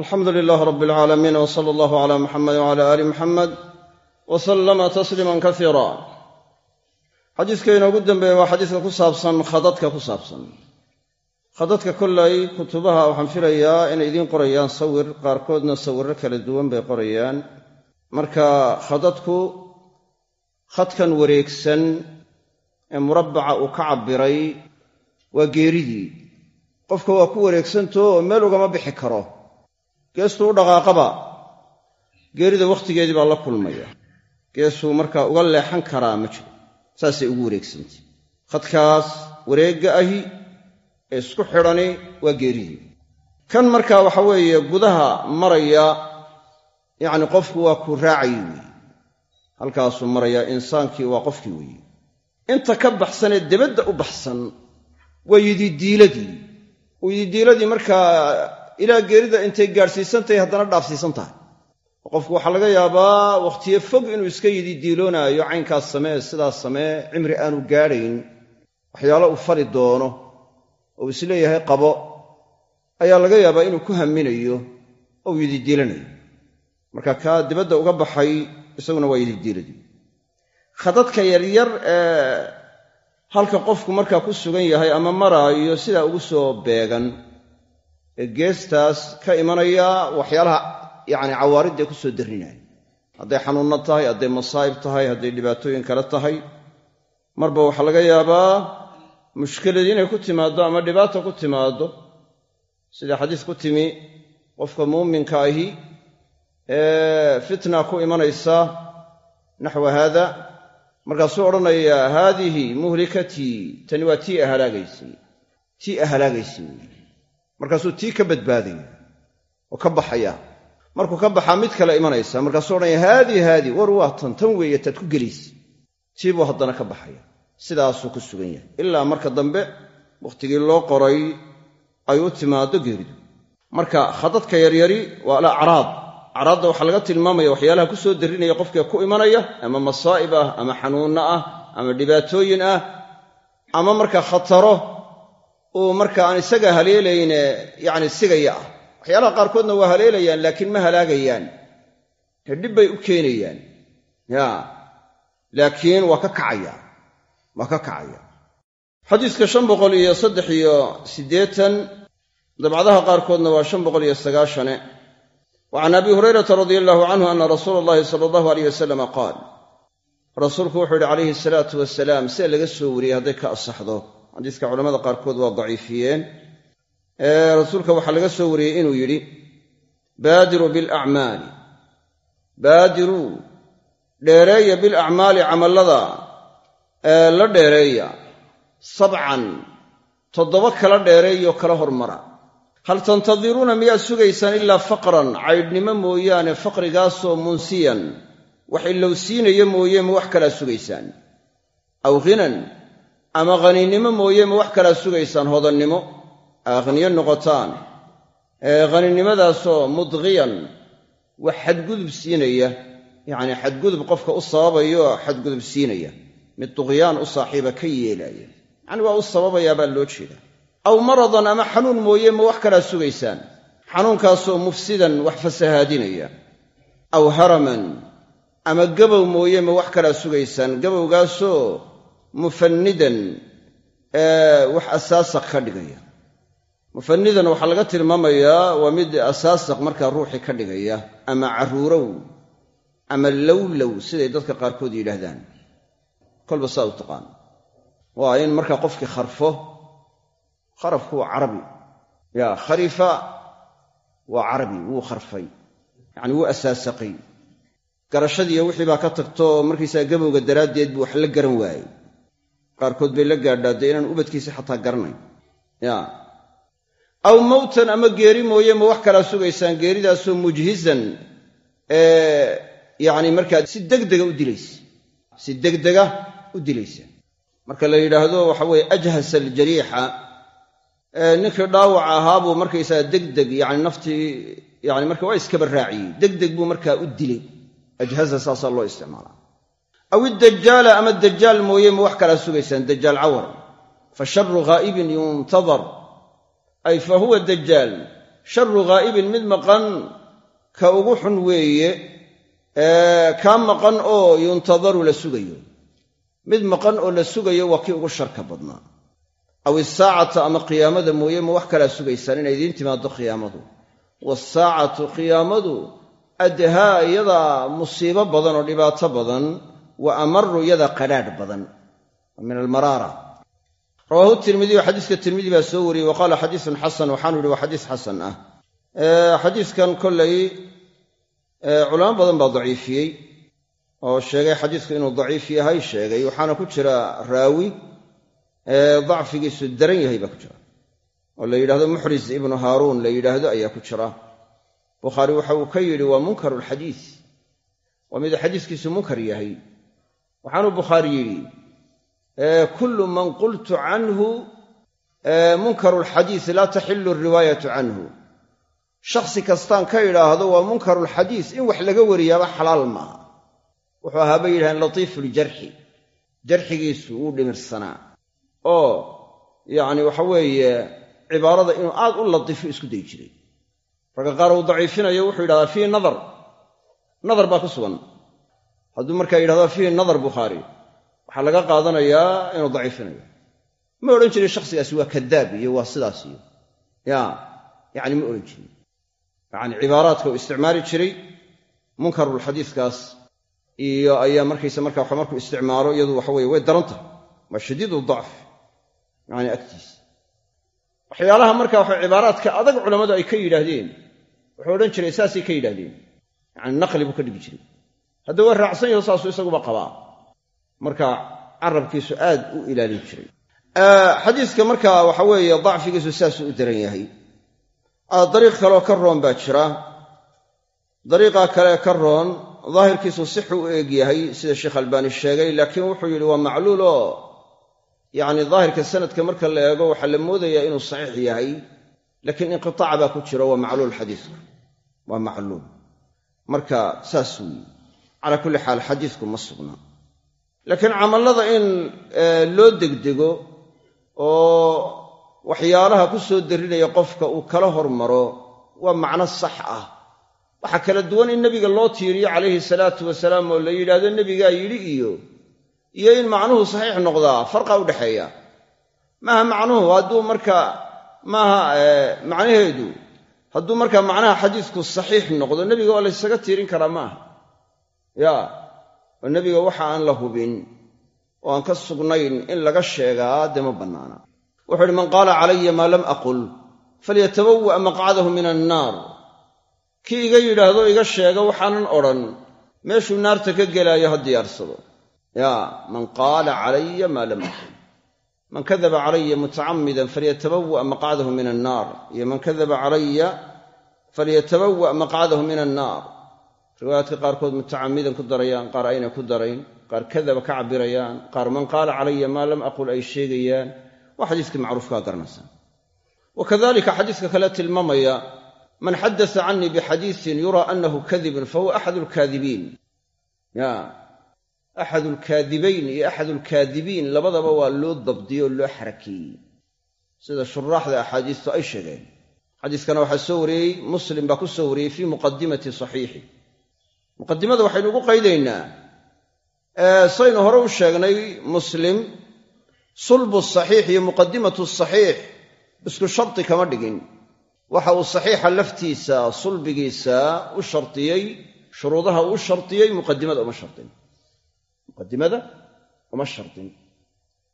alxamdu lilaah rab alcaalamiin w sala allahu cala muxamed wcala aali muxamed wa sallama tasliiman kasiira xadiiska inoogu dambeeye waa xadiiska ku saabsan khadadka ku saabsan. Khadadka kollay kutubaha waxaan filayaa inay idiin qorayaan sawir qaarkoodna sawirro kala duwan bay qorayaan. Marka khadadku khadkan wareegsan ee murabbaca uu ka cabbiray waa geeridii. Qofka waa ku wareegsantao oo meel ugama bixi karo geestuu u dhaqaaqaba geerida wakhtigeedii baa la kulmaya. Geesuu markaa uga leexan karaa ma jiro. Saasay ugu wareegsantay khadkaas wareegga ahi ee isku xidhani waa geeridii kan markaa waxa weeye gudaha maraya yacni qofku waa ku raacayy weeye halkaasuu marayaa insaankii waa qofkii weeye inta ka baxsanee debadda u baxsan waa yididiiladii yididiiladii markaa ilaa geerida intay gaadhsiisantahay haddana dhaafsiisan tahay qofku waxaa laga yaabaa wakhtiyo fog inuu iska yididiiloonaayo caynkaas samee sidaas samee cimri aanu gaadhayn waxyaalo uu fali doono oo is leeyahay qabo ayaa laga yaabaa inuu ku haminayo oo uu yididiilanayo marka kaa dibadda uga baxay isaguna waa yididiiladii khadadka yaryar ee halka qofku markaa ku sugan yahay ama maraayo sidaa ugu soo beegan. ee geestaas ka imanaya waxyaalaha yacni cawaaridda ku soo darrinaya hadday xanuunno tahay hadday masaa'ib tahay hadday dhibaatooyin kale tahay marba waxaa laga yaabaa mushkilad inay ku timaaddo ama dhibaata ku timaaddo. Sida xadiis ku timi qofka muuminka ahi ee fitna ku imanaysa naxwa haada markaasuu odhanayaa haadihi muhlikatii tani waa tii ahalaagaysay tii ahalaagaysay markaasuu tii ka badbaadaya oo ka baxaya. Markuu ka baxaa mid kale imanaysa. Markaasuu odhanaya haadii haadii war waa tan tan weeye taad ku gelaysa tii buu haddana ka baxaya. Sidaasuu ku sugan yahay. Ilaa marka dambe wakhtigii loo qoray ay u timaaddo geeridu. Marka khadadka yaryari waa alacraad acraadda waxaa laga tilmaamaya waxyaalaha ku soo darrinaya qofkee ku imanaya ama masaa'ib ah ama xanuunno ah ama dhibaatooyin ah ama marka khataro uu marka aan isaga haleelayne yacni sigaya. Ah waxyaalaha qaarkoodna waa haleelayaan laakiin ma halaagayaan. Ee dhib bay u keenayaan. Ya. Laakiin waa ka kacaya. Waa ka kacaya. Xadiiska shan boqol iyo saddex iyo siddeetan dabcadaha qaarkoodna waa shan boqol iyo sagaashane. Wa can abi hurayrata radia allahu canhu ana rasuula allahi sala allahu aleyh wasalama qaal. Rasuulku wuxuu yidhi calayhi salaatu wasalaam see laga soo wariyey hadday ka asaxdo xadiiska culamada qaarkood waa daciifiyeen. Rasuulka waxaa laga soo wariyey inuu yidhi baadiruu bilacmaali. Baadiruu dheereeya bilacmaali camallada la dheereeya. Sabcan toddoba kala dheereeyoo kala hormara. Hal tantadiruuna miyaad sugaysaan ilaa faqran? Caydhnimo mooyaane faqrigaasoo munsiyan. Wax ilowsiinaya mooye ma wax kalaa sugaysaan. Aw ghinan ama khaninnimo mooye ma wax kalaa sugaysaan hodannimo. Akhniyo noqotaan. Ee khaninimadaasoo mudqiyan wax xadgudub siinaya. Yacnii xadgudub qofka u sababayo xadgudub siinaya. Mid duqyaan u saaxiiba ka yeelaya. Yacni waa u sababayaa baa loo jeedaa. Aw maradan ama xanuun mooye ma wax kalaa sugaysaan. Xanuunkaasoo mufsidan wax fasahaadinaya. Aw haraman ama gabow mooye ma wax kalaa sugaysaan. Gabowgaasoo mufannidan wax asaasaq ka dhigaya. Mufanidan waxaa laga tilmaamayaa waa mid asaasaq markaa ruuxii ka dhigaya ama carruurow ama lowlow siday dadka qaarkood yidhaahdaan. Kolba saa u taqaan. Waa in markaa qofkii kharfo kharafku waa carabi. Ya kharifa waa carabi wuu kharfay. Yacni wuu asaasaqay. Garashadiiyo wixii baa ka tagto markaysaa gabowga daraaddeed buu wax la garan waayey qaarkood bay la gaadhaa dee inaan ubadkiisi xataa garanayn. Ya. Aw mowtan ama geeri mooye ma wax kalaa sugaysaan geeridaasoo mujhizan ee yacni markaa si degdega u dilaysa si degdega u dilaysa. Marka la yidhaahdo waxa weeye ajhasa aljariixa ninkii dhaawaca ahaa buu markaysaa degdeg yani naftii yani marka waa iskaba raaciyey. Degdeg buu markaa u dilay. Ajhaza saasaa loo isticmaalaa aw iddajaala ama dajaal mooye ma wax kalaa sugaysaan dajaal cawar. Fa sharu ghaa'ibin yuntadar. Ay fa huwa dajaal sharu ghaa'ibin mid maqan ka ugu xun weeye kaa maqan oo yuntadaru la sugayo. Mid maqan oo la sugayo waa kii ugu sharka badnaa. Aw isaacata ama qiyaamada mooye ma wax kalaa sugaysaan inay idiin timaado qiyaamadu. Waasaacatu qiyaamadu adhaa iyadaa musiibo badan oo dhibaato badan wa amaru iyadaa qadhaadh badan min almaraara. Rawaahu tirmidiyu xadiiska tirmidi baa soo wariyey wa qaala xadiisun xasan waxaanu yihi waa xadiis xasan ah. Xadiiskan kollay culamo badan baa daciifiyey oo sheegay xadiisku inuu daciif yahay sheegay waxaana ku jira raawi dacfigiisu daran yahay baa ku jira. Oo la yidhahdo muxris ibnu haaruun la yidhaahdo ayaa ku jira. Bukhaari waxa uu ka yidhi waa munkaru lxadiis waa mid xadiiskiisu munkar yahay waxaanuu bukhaari yidhi kullu man qultu canhu munkaru lxadiis laa taxilu riwaayatu canhu. Shakhsi kastaan ka idhaahdo waa munkarulxadiis in wax laga wariyaaba xalaal maaha. Wuxuu ahaa bay yidhahdeen latiifuljarxi jarxigiisu wuu dhimirsanaa. Oo yacni waxa weeye cibaarada inuu aad u latiifo isku dayi jiray. Ragga qaar uu daciifinayo wuxuu yidhahdaa fiihi nadar. Nadar baa ku sugan hadduu markaa yidhahdo fiihi nadar bukhaari waxaa laga qaadanayaa inuu daciifinayo ma odhan jirin shakhsigaasi waa kadaab iyo waa sidaas iyo. Ya yacni ma odhan jirin. Yacni cibaaraadka uu isticmaali jiray munkarulxadiiskaas iyo ayaa markaysa markaa waxa markuu isticmaalo iyadu waxa weye way daran tahay. Waa shadiidu dacf yacni agtiisa waxyaalaha marka waxa cibaaraadka adag culammadu ay ka yidhaahdeen wuxuu odhan jiray saasay ka yidhahdeen yacni naqli buu ka dhigi jiray hadda waa raacsan yaho saasuu isaguba qabaa. Marka carabkiisu aad u ilaalin jiray. Xadiiska marka waxa weeye dacfigiisu saasuu u daran yahay. Dariiq kaleoo ka roon baa jira. Dariiqa kale ka roon daahirkiisu sixu u eeg yahay sida sheekh albaani sheegay laakiin wuxuu yidhi waa macluul oo yacni daahirka sanadka marka la eego waxaa la moodayaa inuu saxiix yahay laakiin inqitaac baa ku jira waa macluul xadiisku waa macluul. Marka saas weeye calaa kulli xaal xadiisku ma sugna. Laakiin camallada in loo degdego oo waxyaalaha ku soo darinaya qofka uu kala hormaro waa macno sax ah. Waxaa kala duwan in nebiga loo tiiriyo calayhi salaatu wasalaam oo la yidhaahdo nebigaa yidhi iyo iyo in macnuhu saxiix noqdaa farqa udhexeeya maaha macnuhu hadduu marka maaha macnaheedu hadduu markaa macnaha xadiisku saxiix noqdo nebiga waa laysaga tiirin karaa maaha ya oo nebiga waxa aan la hubin oo aan ka sugnayn in laga sheegaa dee ma bannaana wuxuu uhi man qaala calaya maa lam aqul falyatabawa' maqcadahu min annaar kii iga yidhaahdo iga sheega waxaanan odhan meeshuu naarta ka gelaayo ha diyaarsado. Yaa man qaala calaya maa lam aqul. Man kadaba calaya mutacammidan falyatabawa' maqcadahu min annaar iyo man kadaba calaya falyatabawa' maqcadahu min annaar riwaayaadka qaarkood mutacammidan ku darayaan qaar ayna ku darayn qaar kadaba ka cabbirayaan qaar man qaala calaya maa lam aqul ay sheegayaan. Waa xadiiskii macruufkaa garanaysaa wa kadalika xadiiska kale tilmaamaya man xadasa canii bixadiisin yuraa annahu kadibun fahuwa axad alkaadibiin ya axad alkaadibayn iyo axad alkaadibiin labadaba waa loo dabdiyey oo loo xarakeeyey sida shuraaxda axaadiistu ay sheegeen. Xadiiskana waxaa soo wariyey muslim baa ku soo wariyey fii muqadimati saxiixi muqadimada waxaynu ugu qaydaynaa. Saynu hore u sheegnay muslim sulbu saxiix iyo muqadimatu saxiix isku shardi kama dhigin. Waxa uu saxiixa laftiisa sulbigiisa u shardiyey shuruudaha uu shardiyey muqadimada uma shardin muqadimada uma shardin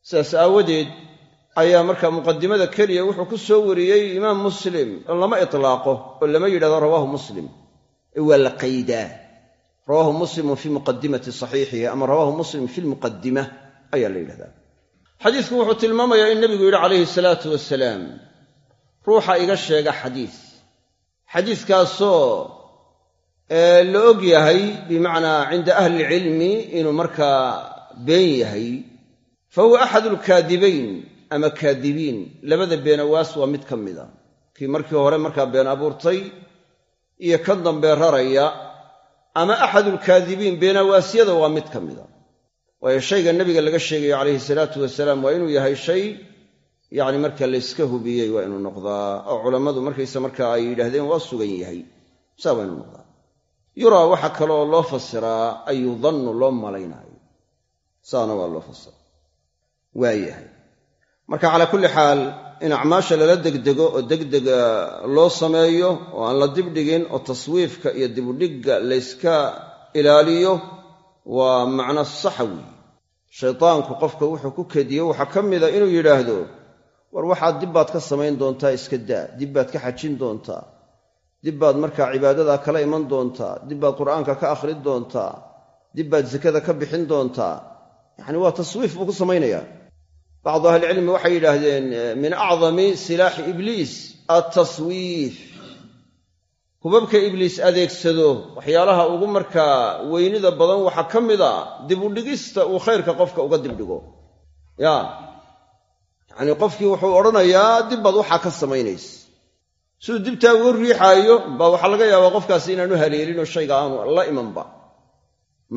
sidaas aawadeed ayaa marka muqadimada keliya wuxuu ku soo wariyey imaam muslim oo lama itlaaqo oo lama yidhahdo rawaahu muslim. Ee waa la qaydaa rawaahu muslimun fii muqadimati saxiixihi ama rawaahu muslim fi lmuqadima ayaa la yidhahdaa. Xadiisku wuxuu tilmaamayaa in nebigu yidhi calayhi salaatu wasalaam ruuxa iga sheega xadiis. Xadiiskaasoo la og yahay bimacnaa cinda ahli ilcilmi inuu markaa been yahay fa huwa axadu alkaadibayn ama kaadibiin. Labada beenawaas waa mid ka mida. Kii markii hore markaa been abuurtay iyo kan dambe raraya ama axadulkaadibiin beenawaasyada waa mid ka mida waayo shayga nebiga laga sheegayo calayhi salaatu wasalaam waa inuu yahay shay yacni marka layska hubiyey waa inuu noqdaa oo culammadu markaysa marka ay yidhaahdeen waa sugan yahay saa waa inuu noqdaa. Yuraa waxa kaleoo loo fasiraa ay yudannu loo malaynaayo. Saana waa loo fasira waayahay marka calaa kulli xaal in acmaasha lala degdego oo degdega loo sameeyo oo aan la dibdhigin oo taswiifka iyo dibudhigga layska ilaaliyo waa macno saxa weeye shaydaanku qofka wuxuu ku kediyo waxaa ka mida inuu yidhaahdo war waxaad dib baad ka samayn doontaa iska daa dib baad ka xajin doontaa dib baad markaa cibaadadaa kala iman doontaa dib baad qur'aanka ka akhrin doontaa dib baad sakada ka bixin doontaa. Yacni waa taswiif buu ku samaynayaa bacdu ahlicilmi waxay yidhaahdeen min acdami silaaxi ibliis altaswiif hubabka ibliis adeegsado waxyaalaha ugu markaa weynida badan waxaa ka mid a dibudhigista uu khayrka qofka uga dibdhigo ya yacnii qofkii wuxuu odhanayaa dib baad waxaa ka samaynays siduu dibtaa uga riixaayo baa waxaa laga yaabaa qofkaasi inaanu haleelinoo shayga aanu la imanba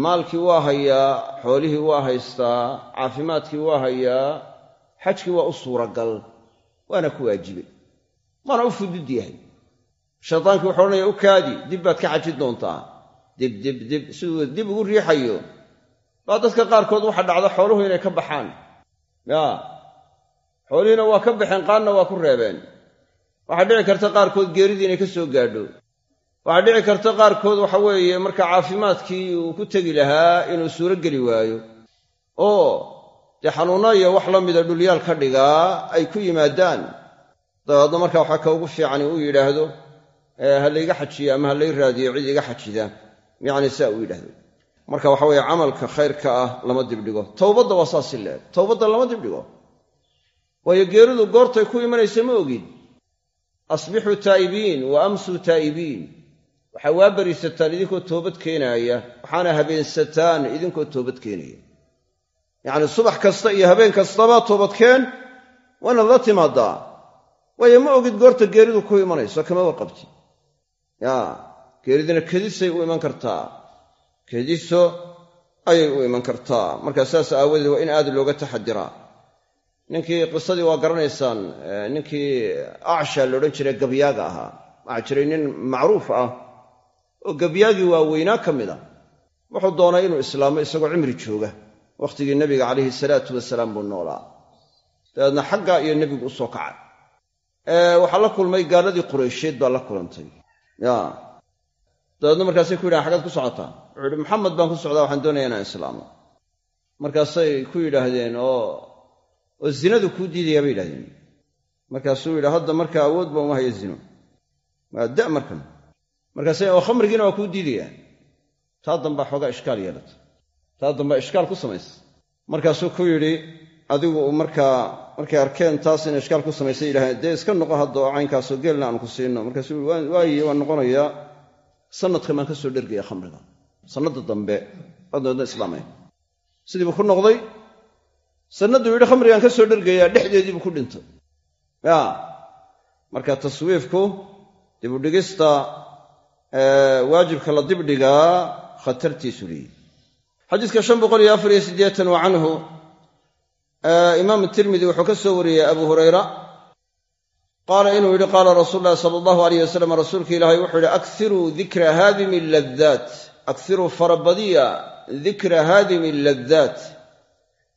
maalkii waa hayaa xoolihii waa haystaa caafimaadkii waa hayaa xajkii waa u suuragal waana ku waajibay. Waana u fudud yahay. Shaydaankii wuxuu odhanaya u kaadi dib baad ka xajin doontaa. Dib dib dib siduu dib ugu riixayo. Baa dadka qaarkood waxa dhacda xooluhu inay ka baxaan. Yaa xoolihiina waa ka baxeen qaanna waa ku reebeen. Waxaa dhici karta qaarkood geeridii inay ka soo gaadho. Waxaa dhici karta qaarkood waxa weeye marka caafimaadkii uu ku tegi lahaa inuu suuro geli waayo. Oo dee xanuunno iyo wax la mida dhulyaal ka dhigaa ay ku yimaadaan. Dabeedna marka waxaa ka ugu fiican uu yidhaahdo ha layga xajiyo ama ha lay raadiyo cid iga xajida yacni saa uu yidhahdo marka waxa weeye camalka khayrka ah lama dibdhigo. Towbadda waa saasi leeg towbadda lama dibdhigo. Waayo geeridu goortay ku imanaysa ma ogid asbixuu taa'ibiin wa amsuu taa'ibiin. Waxaa waa bariisataan idinkoo toobad keenaaya waxaana habeensataan idinkoo toobad keenaya yacni subax kasta iyo habeen kastaba toobadkeen waa inaad la timaadaa. Waayo ma ogid goorta geeridu ku imanayso kama warqabti ya geeridina kedisay u iman kartaa. Kediso ayay u iman kartaa. Markaa saas aawadeed waa in aad looga taxadiraa ninkii qisadii waa garanaysaan ninkii acsha la odhan jiray gabyaaga ahaa. Waxaa jiray nin macruuf ah oo gabyaagii waaweynaa ka mid a. Wuxuu doonay inuu islaamo isagoo cimri jooga wakhtigii nebiga calayhi salaatu wasalaam buu noolaa. Dabeedna xagga iyo nebigu u soo kacay. Waxaa la kulmay gaaladii qureysheed baa la kulantay. Ya. Dabeedna markaasay ku yidhahan xaggaad ku socotaa. Wuxuu yihi maxamed baan ku socdaa waxaan doonaya inaan islaamo. Markaasay ku yidhaahdeen oo oo zinadu kuu diidayaa bay yidhahdeen. Markaasuu yidhi hadda marka awood ba uma hayo zino. Waa da markan. Markaasay oo khamrigiina waa kuu diidayaa. Taa dambaa xoogaa ishkaal yeelata taa dambaa ishkaal ku samaysa. Markaasuu ku yidhi adigu markaa markay arkeen taas ina ishkaal ku samaysay yidhahdeen dee iska noqo hadda oo caynkaasoo geelna aan ku siino. Markaasuu yii waaye waan noqonayaa sanadkan baan ka soo dhergaya khamriga. Sannadda dambe adnoodna islaamaya sidii buu ku noqday. Sannadduu yidhi khamrigaan ka soo dhergayaa dhexdeediibuu ku dhintay. Ya marka taswiifku dibudhigista waajibka la dibdhigaa khatartiisu leeyihi xadiiska shan boqol iyo afar iyo siddeetan wa canhu imaam tirmidi wuxuu ka soo wariyey abu hurayra qaala inuu yidhi qaala rasuulu llahi sala allahu alayh wasalam rasuulka ilaahay wuxuu yidhi akhiruu dikra haadimi laddaat akhiruu farabadiya dikra haadimi laddaat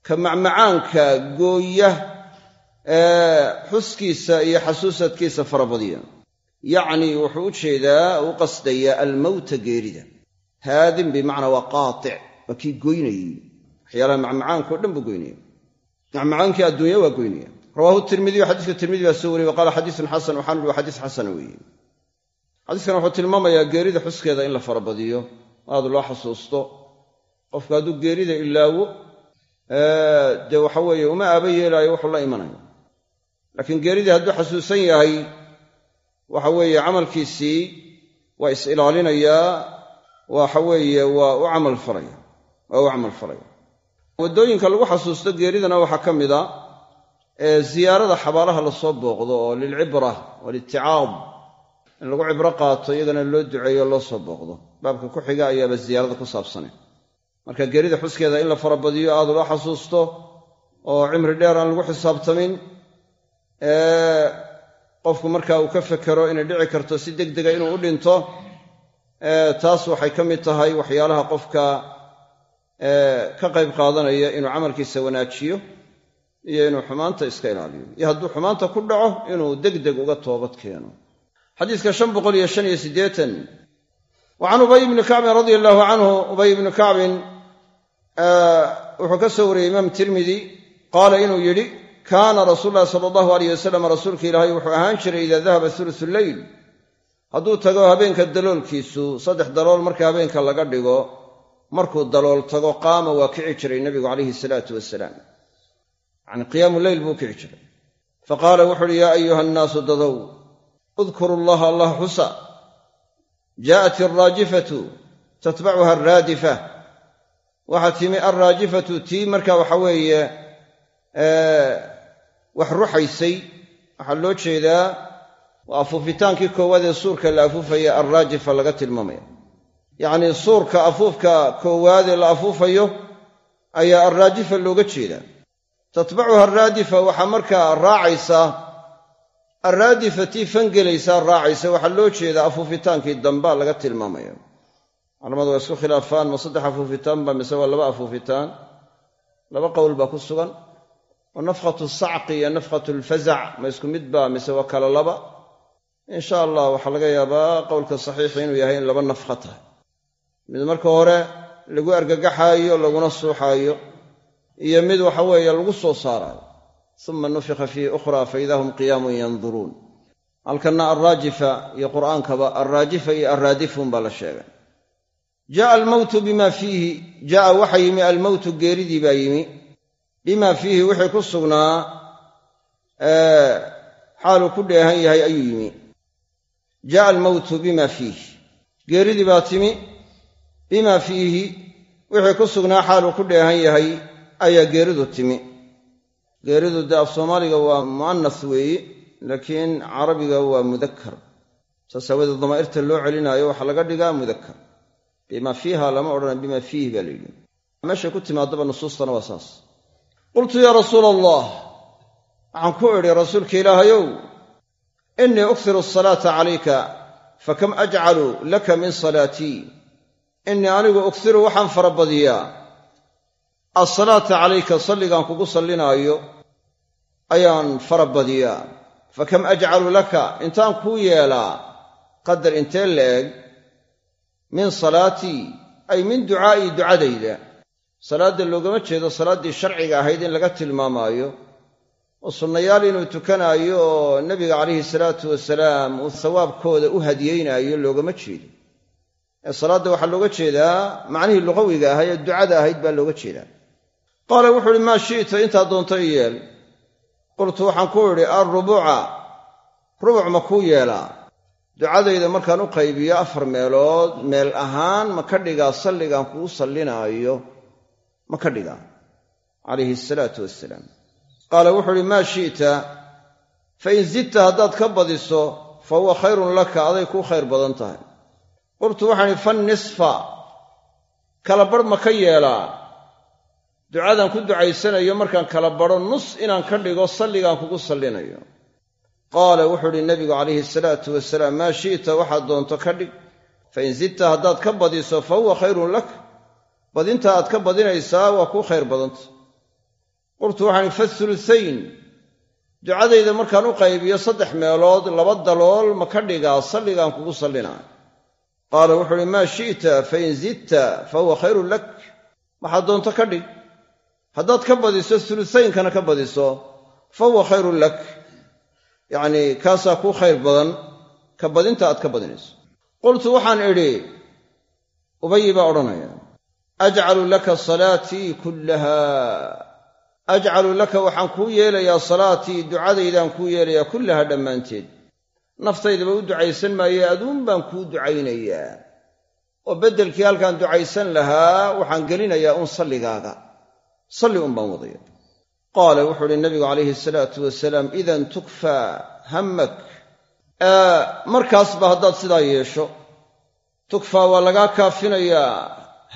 ka macmacaanka gooya xuskiisa iyo xasuusadkiisa farabadiya yacnii wuxuu u jeedaa u qasdayaa almowta geerida haadim bimacnaa waa qaatic waa kii goynayey. Waxyaalaha macmacaanka o dhan buu goynaya macmacaankii adduunya waa goynaya. Rawaahu tirmidiyu xadiiska tirmidi baa soo wariyey wa xadiisun xasan waxaanu ihi waa xadiis xasana weeye. Xadiiskan wuxuu tilmaamayaa geerida xuskeeda in la farabadiyo aad loo xasuusto. Qofku hadduu geerida ilaawo dee waxa weeye uma aaba yeelaayo wuxuu la imanayo. Laakiin geeridii hadduu xasuusan yahay waxa weeye camalkiisii waa is ilaalinayaa waxa weeye waa u camal falaya waa u camal falaya waddooyinka lagu xasuusto geeridana waxaa ka mid a ziyaarada xabaalaha la soo booqdo oo lilcibra walitticaad in lagu cibro qaato iyagana loo duceeyo loo soo booqdo. Baabka ku xiga ayaaba ziyaarada ku saabsane marka geerida xuskeeda in la farabadiyo aad loo xasuusto oo cimri dheer aan lagu xisaabtamin qofku markaa uu ka fekero inay dhici karto si deg dega inuu u dhinto taas waxay ka mid tahay waxyaalaha qofka ka qayb qaadanaya inuu camalkiisa wanaajiyo iyo inuu xumaanta iska ilaaliyo. Iyo hadduu xumaanta ku dhaco inuu deg deg uga toobad keeno. Xadiiska shan boqol iyo shan iyo siddeetan wa ubay bni kacbin radia allahu canhu. Ubay bni kacbin wuxuu ka soo wariyey imaam tirmidi qaala inuu yidhi kaana rasuulu llahi sala allahu alayh wasalam rasuulka ilaahay wuxuu ahaan jiray idaa dahaba sulusu leyl hadduu tago habeenka daloolkiisu saddex dalool marka habeenka laga dhigo markuu dalool tago qaama waa kici jiray nebigu calayhi salaatu wasalaam. Yacni qiyaamu leyl buu kici jiray. Fa qaala wuxu uhi yaa ayuha annaasu dadow udkuru allaha allah xusa. Jaa'at alraajifatu tatbacuha alraadifa waxaa timi alraajifatu tii marka waxa weeye wax ruxaysay. Waxaa loo jeedaa waa afuufitaankii koowaad ee suurka la afuufaya alraajifa laga tilmaamaya yacnii suurka afuufka koowaad ee la afuufayo ayaa alraajifa looga jeedaa tatbacuha alraadifa waxaa markaa raacaysa alraadifa tii fangelaysaa raacaysa waxaa loo jeedaa afuufitaankii dambaa laga tilmaamaya culamadu waa isku khilaafaan ma saddex afuufitaan ba mise waa laba afuufitaan. Laba qowl baa ku sugan. Oo nafkhatu sacqi iyo nafkhatu alfazac ma isku mid baa mise waa kala laba. Insha allah waxaa laga yaabaa qowlka saxiixi inuu yahay in laba nafkha tahay mid marka hore lagu argagaxaayo laguna suuxaayo iyo mid waxa weeye lagu soo saaraayo. Uma nufika fiihi ukhra fa idaa hum qiyaamun yanduruun. Halkanna alraajifa iyo qur'aankaba alraajifa iyo alraadifun baa la sheegay. Jaaa almowtu bima fiihi jaaa waxa yimi almowtu geeridii baa yimi. Bima fiihi wixii ku sugnaa xaaluu ku dheehan yahay ayuu yimi. Jaaa almowtu bima fiihi geeridii baa timi bima fiihi wixii ku sugnaa xaaluu ku dheehan yahay ayaa geeridu timi. Geeridu dee af soomaaliga waa mu'anas weeye laakiin carabiga waa mudakar saas aawadeed damaa'irta loo celinaayo waxaa laga dhigaa mudakar bima fiiha lama odhana bima fiihi baa la meeshay ku timaadaba nusuustana waa saas. Qultu yaa rasuula allah waxaan ku idhi rasuulka ilaahayow innii uksiru asalaata calayka fakam ajcalu laka min salaatii innii anigu uksiru waxaan farabadiyaa alsalaata calayka salligaan kugu sallinaayo ayaan farabadiyaa fakam ajcalu laka? Intaan kuu yeelaa. Qadar intee la eg? Min salaatii ay min ducaa'ii ducadayda. Salaadda loogama jeedo salaaddii sharciga ahayd in laga tilmaamaayo. Oo sunnayaal inuu tukanaayo oo nebiga calayhi salaatu wasalaam uu sawaabkooda u hadiyeynaayo loogama jeedo ee salaadda waxaa looga jeedaa macnihii luqawiga ahaa ee ducada ahayd baa looga jeedaa. Qaala wuxuu uhi maa shi'ta intaa doonto i yeel. Qultu waxaan ku idhi alrubuca rubuc ma kuu yeelaa. Ducadayda markaan u qaybiyo afar meelood meel ahaan ma ka dhigaa salligaan kugu sallinaayo. Ma ka dhigaa calayhi asalaatu wassalaam. Qaala wuxuu uhi maa shi'ta fa in zidta haddaad ka badiso fa huwa khayrun laka aday kuu khayr badan tahay qultu waxaan idhi fannisfa. Kala barh ma ka yeelaa. Ducadan ku ducaysanayo markaan kala badho nus inaan ka dhigo salligaan kugu sallinayo. Qaala wuxuu idhi nebigu calayhi asalaatu wasalaam maa shi'ta waxaad doonto ka dhig. Fa in zidta haddaad ka badiso fa huwa khayrun lak. Badinta aad ka badinaysaa waa kuu khayr badanta. Qultu waxaan idhi fathuluthayn ducadayda markaan u qaybiyo saddex meelood laba dalool ma ka dhigaa salligaan kugu sallinaa qaala wuxuu uhi maa shi'ta fa in zidta fa huwa khayrun lak. Waxaad doonto ka dhig. Haddaad ka badiso hulutaynkana ka badiso fa huwa khayrun lak. Yacnii kaasaa kuu khayr badan ka badinta aad ka badinayso. Qultu waxaan idhi ubayi baa odhanaya ajcalu laka salaatii kullaha. Ajcalu laka waxaan kuu yeelayaa salaatii ducadaydaan kuu yeelayaa kullaha dhammaanteed naftaydaba u ducaysan maaye aduun baan kuu ducaynayaa oo beddelkii halkaan ducaysan lahaa waxaan gelinayaa un salligaaga. Salli un baan wadaya. Qaala wuxuu uhi nabigu calayhi asalaatu wasalaam idan tukfaa hammak. Markaasba haddaad sidaa yeesho. Tukfaa waa lagaa kaafinayaa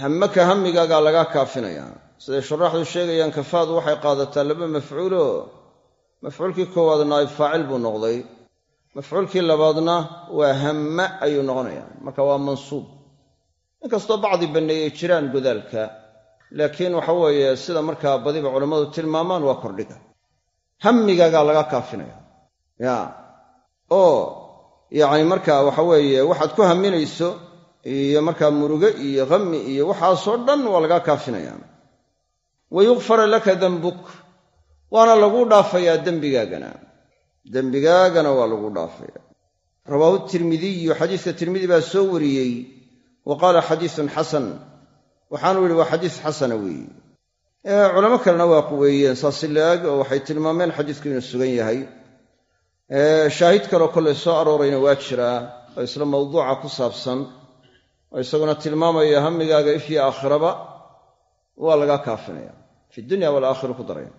hammaka hammigaagaa lagaa kaafinayaa. Siday shuraaxdu sheegayaan kafaadu waxay qaadataa laba mafcuulo. Mafcuulkii koowaad naa'ib faacil buu noqday mafcuulkii labaadna waa hamma ayuu noqonayaa. Marka waa mansuub. Inkastoo bacdi banneeyey jiraan godaalka laakiin waxa weeye sida markaa badiba culammadu tilmaamaan waa kordhiga. Hammigaagaa laga kaafinaya ya. Oo yacni markaa waxa weeye waxaad ku haminayso iyo markaa muruge iyo hammi iyo waxaasoo dhan waa laga kaafinaya wa yukfara laka dembuk waana lagu dhaafayaa dembigaagana dembigaagana waa lagu dhaafaya rawaahu tirmidiyu xadiiska tirmidi baa soo wariyey wa qaala xadiisun xasan waxaanuu yidhi waa xadiis xasana weeye culamo kalena waa quweeyeen saasi la-ag oo waxay tilmaameen xadiisku inuu sugan yahay. Shaahid kaloo kollay soo aroorayna waa jiraa oo isla mawduuca ku saabsan oo isaguna tilmaamaya hammigaaga ifyo aakhiraba waa laga kaafinaya. Fi dunya walaakhira ku daraya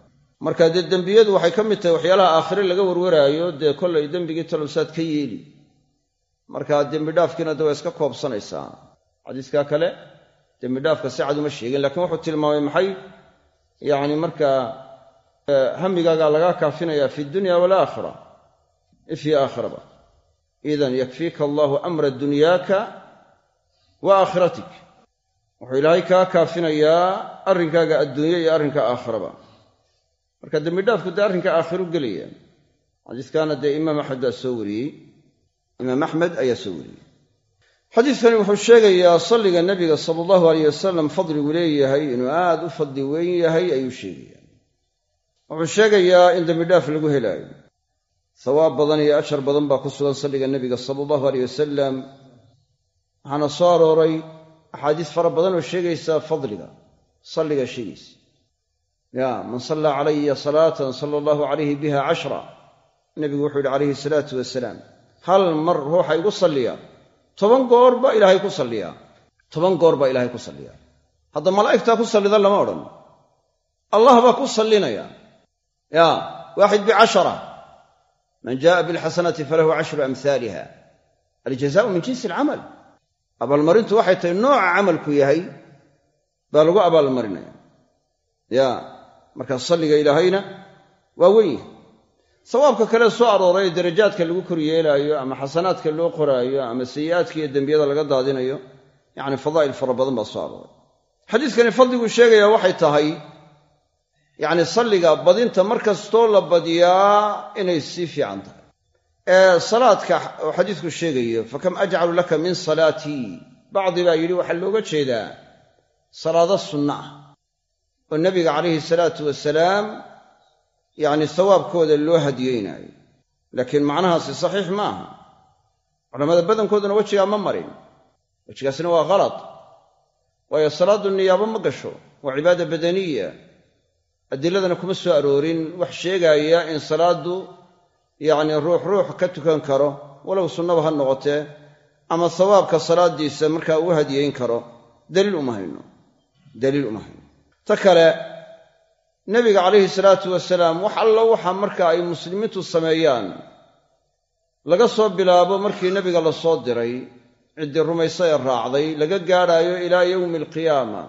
marka dee dembiyadu waxay ka mid tahay waxyaalaha aakhire laga warwaraayo dee kollay dembigii talowsaad ka yeeli. Marka dembidhaafkiina de waa iska koobsanaysaa. Xadiiskaa kale dembidhaafka si cad uma sheegin lakiin wuxuu tilmaamay maxay? Yacni markaa hammigaagaa laga kaafinaya fi dunya walaakhira ifyo aakhiraba. Idan yakfiika allahu amra dunyaaka wa aakhiratik. Wuxuu ilaahay kaa kaafinayaa arrinkaaga adduunye iyo arrinka aakhiraba marka dembidhaafku dee arrinka aakhiru gelaya xadiiskaana dee imaam axmed baa soo wariyey. Imaam axmed ayaa soo wariyey. Xadiidkani wuxuu sheegayaa salliga nebiga sala allahu aleyh wasalam fadligu leeyahay inuu aad u fadli weyn yahay ayuu sheegayaa. Wuxuu sheegayaa in dembidhaaf lagu helaayo. Sawaab badan iyo ajar badan baa ku sugan salliga nebiga sala allahu aleyh wasalam waxaana soo arooray axaadiis fara badan oo sheegaysa fadliga salliga sheegaysa ya man sallaa calaya salaatan sala allahu calayhi biha cashra nebigu wuxuu yidhi calayhi salaatu wasalaam hal mar ruuxa igu salliya? Toban goor baa ilaahay ku salliyaa toban goor baa ilaahay ku salliyaa hadda malaa'igtaa ku sallida lama odhan. Allah baa ku sallinaya. Ya waaxid bicashara man jaaa bilxasanati falahu cashru amhaaliha aljazaau min jinsi alcamal abaalmarintu waxay tahay nooca camalku yahay baa lagu abaalmarinaya. Ya markaa salliga ilaahayna waa weyn yahay. Sawaabka kale soo arooray ee darajaadka lagu kor yeelaayo ama xasanaadka loo qoraayo ama sayi'aadka iyo dembiyada laga daadinayo yacni fadaa'il fara badan baa soo arooray. Xadiiskani fadliguu sheegayaa waxay tahay yacni salliga badinta mar kastoo la badiyaa inay sii fiican tahay. Ee salaadka oo xadiisku sheegayo fakam ajcalu laka min salaatii bacdi baa yidhi waxaa looga jeedaa salaado sunna ah oo nebiga calayhi salaatu wasalaam yacni sawaabkooda loo hadiyeynaayo laakiin macnahaasi saxiix ma aha culamada badankooduna wejigaa ma marin. Wejigaasina waa khalad waayo salaaddu niyaabo ma gasho. Waa cibaada badaniya. Adiladana kuma soo aroorin. Wax sheegaaya in salaaddu yacni ruux ruux ka tukan karo. Walow sunnaba ha noqotee ama sawaabka salaaddiisa markaa uu hadiyeyn karo. Daliil uma hayno. Daliil uma hayno ta kale nebiga calayhi salaatu wasalaam wax allo waxa marka ay muslimiintu sameeyaan laga soo bilaabo markii nebiga la soo diray ciddii rumaysa ee raacday laga gaadhaayo ilaa yowmi alqiyaama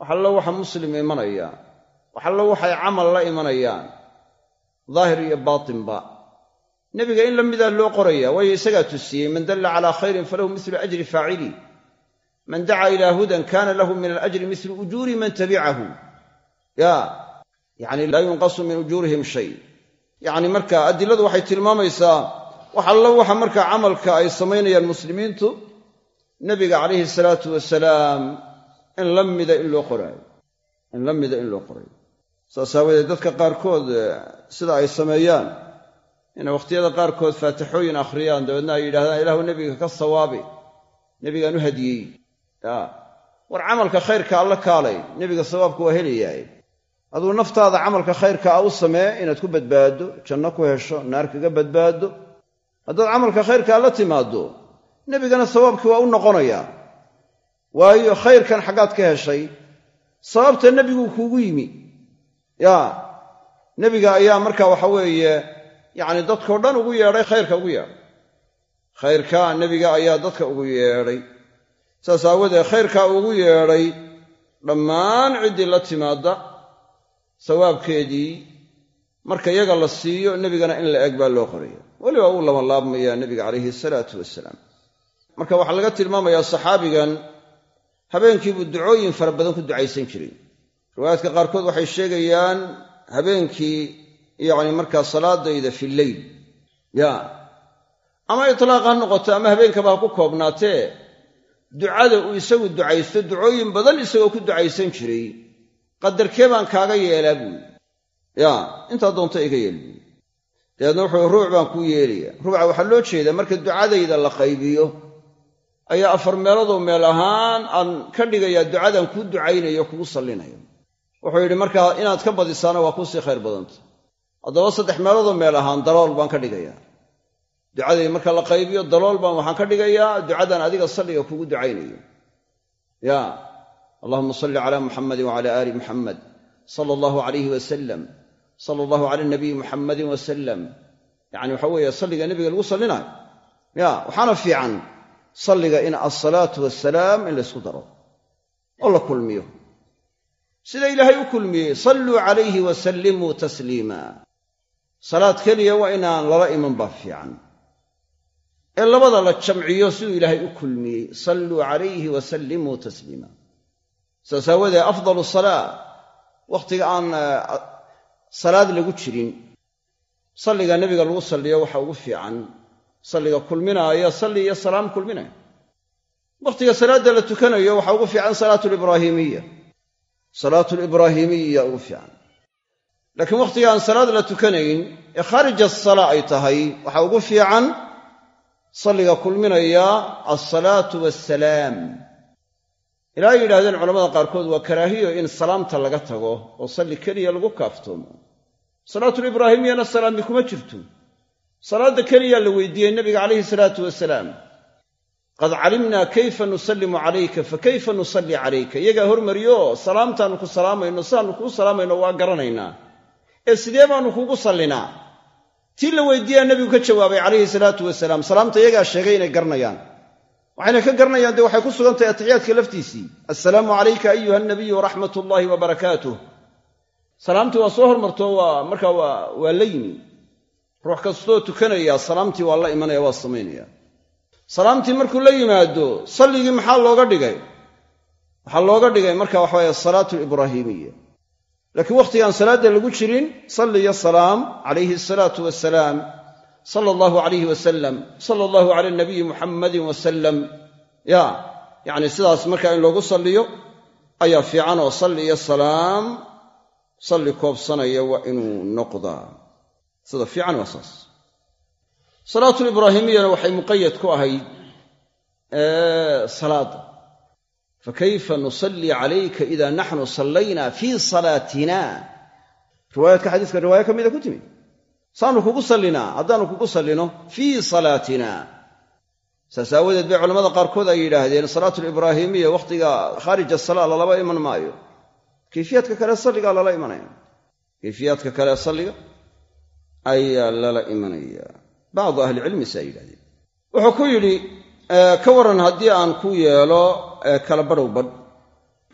wax allo waxa muslim imanaya wax allo waxay camal la imanayaan daahir iyo baatinba nebiga in la midaa loo qoraya waayo isagaa tusiyey man dalla calaa khayrin falahu mislu ajri faacili man dacaa ilaa hudan kaana lahu min alajri mislu ujuuri man tabicahu ya yacni laa yunqasu min ujuurihim shay yacni marka adiladu waxay tilmaamaysaa wax allo waxa markaa camalka ay samaynayaan muslimiintu nebiga calayhi salaatu wasalaam in la mida in loo qoraayo in la mida in loo qorayo saas aawadeed dadka qaarkood sida ay sameeyaan inay wakhtiyada qaarkood faatixooyin akhriyaan dabeedna ay yidhahdaan ilaahu nebiga ka sawaabi nebigaan u hadiyey war camalka khayrka alla kaalay nebiga sawaabka waa helayaay aduu naftaada camalka khayrka a u samee inaad ku badbaaddo janno ku hesho naar kaga badbaaddo. Haddaad camalka khayrkaa la timaaddo nebigana sawaabkii waa u noqonayaa. Waayo khayrkan xaggaad ka heshay sababta nebiguu kuugu yimi. Ya nebiga ayaa marka waxa weeye yacni dadkao dhan ugu yeedhay khayrka ugu yeedhay. Khayrka nebiga ayaa dadka ugu yeedhay saas aawadeed khayrkaa ugu yeedhay dhammaan ciddii la timaadda sawaabkeedii marka iyaga la siiyo nebigana in la eg baa loo qoraya weliba uu labanlaabmayaa nebiga calayhi salaatu wasalaam marka waxaa laga tilmaamayaa saxaabigan habeenkiibuu ducooyin fara badan ku ducaysan jiray. Riwaayaadka qaarkood waxay sheegayaan habeenkii yacni markaa salaadayda fi lleyl ya ama itlaaq ha noqoto ama habeenkaba ha ku koobnaatee ducada uu isagu ducaysto ducooyin badan isagoo ku ducaysan jiray. Qadarkee baan kaaga yeelaa buui ya intaa doonto iga yeel buui dabeedna wuxuu ruuc baan kuu yeelaya ruuca waxaa loo jeedaa marka ducadayda la qaybiyo ayaa afar meeloodoo meel ahaan aan ka dhigayaa ducadan kuu ducaynayo kugu sallinayo. Wuxuu yidhi markaa inaad ka badisaana waa kuusii khayr badanta. Haddaba saddex meeloodoo meel ahaan dalool baan ka dhigayaa ducaday marka la qaybiyo dalool baan waxaan ka dhigayaa ducadan adiga salliga kugu ducaynayo. Ya allahuma salli cala muxamadin wacala aali muxamed sala allahu alayhi wasalam sala allahu cala nabiyi muxamadin wasalam yacni waxa weeye salliga nebiga lagu sallinaayo. Ya waxaana fiican salliga in alsalaatu wassalaam in laysku daro oo la kulmiyo. Sida ilaahay u kulmiyey salluu calayhi wasallimuu tasliima. Salaad keliya waa inaan lala iman baa fiican ee labada la jamciyo siduu ilaahay u kulmiyey salluu calayhi wasallimuu tasliima saas aawadee afdalu salaa wakhtiga aan salaad lagu jirin salliga nebiga lagu salliyo waxa ugu fiican salliga kulminaaya salli iyo salaam kulminaya wakhtiga salaadda la tukanayo waxaa ugu fiican salaatu libraahiimiya salaatu libraahiimiya ugu fiican. Laakiin wakhtiga aan salaad la tukanayn ee khaarij asalaa ay tahay waxaa ugu fiican salliga kulminaya alsalaatu wassalaam. Ilaa ay yidhahdeen culamada qaarkood waa karaahiyo in salaamta laga tago oo salli keliya lagu kaaftoomo salaatulibraahimiyana salaami kuma jirto. Salaadda keliyaa la weydiiyey nabiga calayhi salaatu wasalaam qad calimnaa kayfa nusallimu calayka fa kayfa nusalli calayka? Iyagaa hormariyo salaamtaannu ku salaamayno sidaannu kuu salaamayno waa garanaynaa. Ee sidee baannu kugu sallinaa tii la weydiiyaa nebigu ka jawaabay calayhi salaatu wasalaam. Salaamta iyagaa sheegay inay garanayaan waxayna ka garanayaan dee waxay ku sugan tahay atixiyaadka laftiisii. Assalaamu calayka ayuha nabiyu waraxmat ullaahi wa salaamtii waa soo hormarto waa markaa waa la yimi. Ruux kastoo tukanaya salaamtii waa la imanaya waa samaynaya salaamtii markuu la yimaado salligii maxaa looga dhigay? Waxaa looga dhigay marka waxaweye salaatu libraahiimiya laakiin wakhtigaan salaadda lagu jirin salli iyo salaam calayhi asalaatu wasalaam sala allahu calayhi wasalam sala allahu cala nabiyi muxammadin wasalam ya yacni sidaas marka in loogu salliyo ayaa fiican oo salli salaam salli koobsanaya waa inuu noqdaa. Sida fiican waa saas. Salaatulibraahimiyana waxay muqayad ku ahayd salaadda fakayfa nusalli calayka ida naxnu sallayna fii salaatina riwaayaadka xadiiska riwaaya ka mida ku timid saanu kugu sallinaa haddaanu kugu sallino fii salaatina saas aawadeed bay culamada qaarkood ay yidhaahdeen salaatulibraahimiya wakhtiga khaarij asalaa lalaba iman maayo kayfiyaadka kale salligaa lala imanaya kayfiyaadka kale salliga ayaa lala imanaya bacdu ahlicilmi saa yidhahdeen wuxuu ku yidhi ka warran haddii aan ku yeelo kala badhow badh.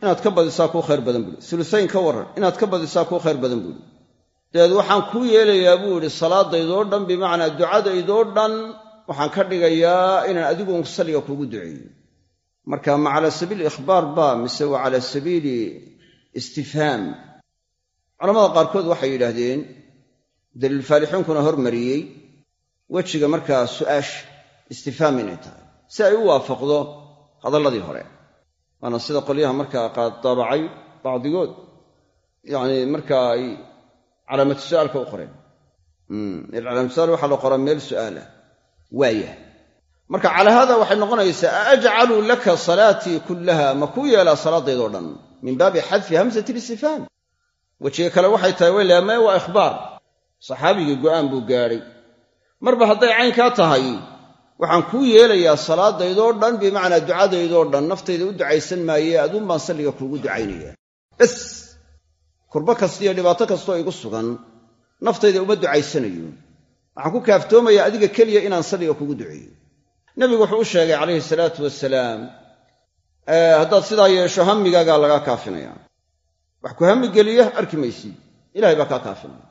Inaad ka badisaa kuu khayr badan buuhi sulusayn ka warran inaad ka badisaa kuu khayr badan buuhi dabeed waxaan kuu yeelayaa buu yidhi salaadaydoo dhan bimacnaa ducadaydoo dhan waxaan ka dhigayaa inaan adiguun salliga kuugu duceeyo marka ma cala sabiili ikhbaar baa mise waa cala sabiili istifhaam. Culamada qaarkood waxay yidhaahdeen daliilfaalixiinkuna hormariyey wejiga markaa su'aasha istifhaam inay tahay. Si ay u waafaqdo hadalladii hore. Waana sida qolyaha markaa qaaddaabacay bacdigood. Yacni markaa ay calaamatu su'aalka u qoreen. Calaamatu su'aal waxaa la qoraa meel su'aalah waayah marka calaa haada waxay noqonaysaa a ajcalu laka salaatii kullaha? Ma kuu yeelaa salaadaydoo dhan. Min baabi xadfi hamsati listifhaam wejiga kale waxay tahay leemee waa ikhbaar. Saxaabigii go'aan buu gaadhay marba hadday caynkaa tahay waxaan kuu yeelayaa salaadaydoo dhan bimacnaa ducadaydoo dhan. Naftayda u ducaysan maayee aduun baan salliga kuugu ducaynayaa. Bes! Kurbo kasta iyo dhibaato kastoo igu sugan naftayda uma ducaysanayo. Waxaan ku kaaftoomayaa adiga keliya inaan salliga kugu duceeyo. Nebigu wuxuu u sheegay calayhi salaatu wasalaam haddaad sidaa yeesho hammigaagaa lagaa kaafinaya wax ku hammi geliya arki maysid. Ilahay baa kaa kaafinaya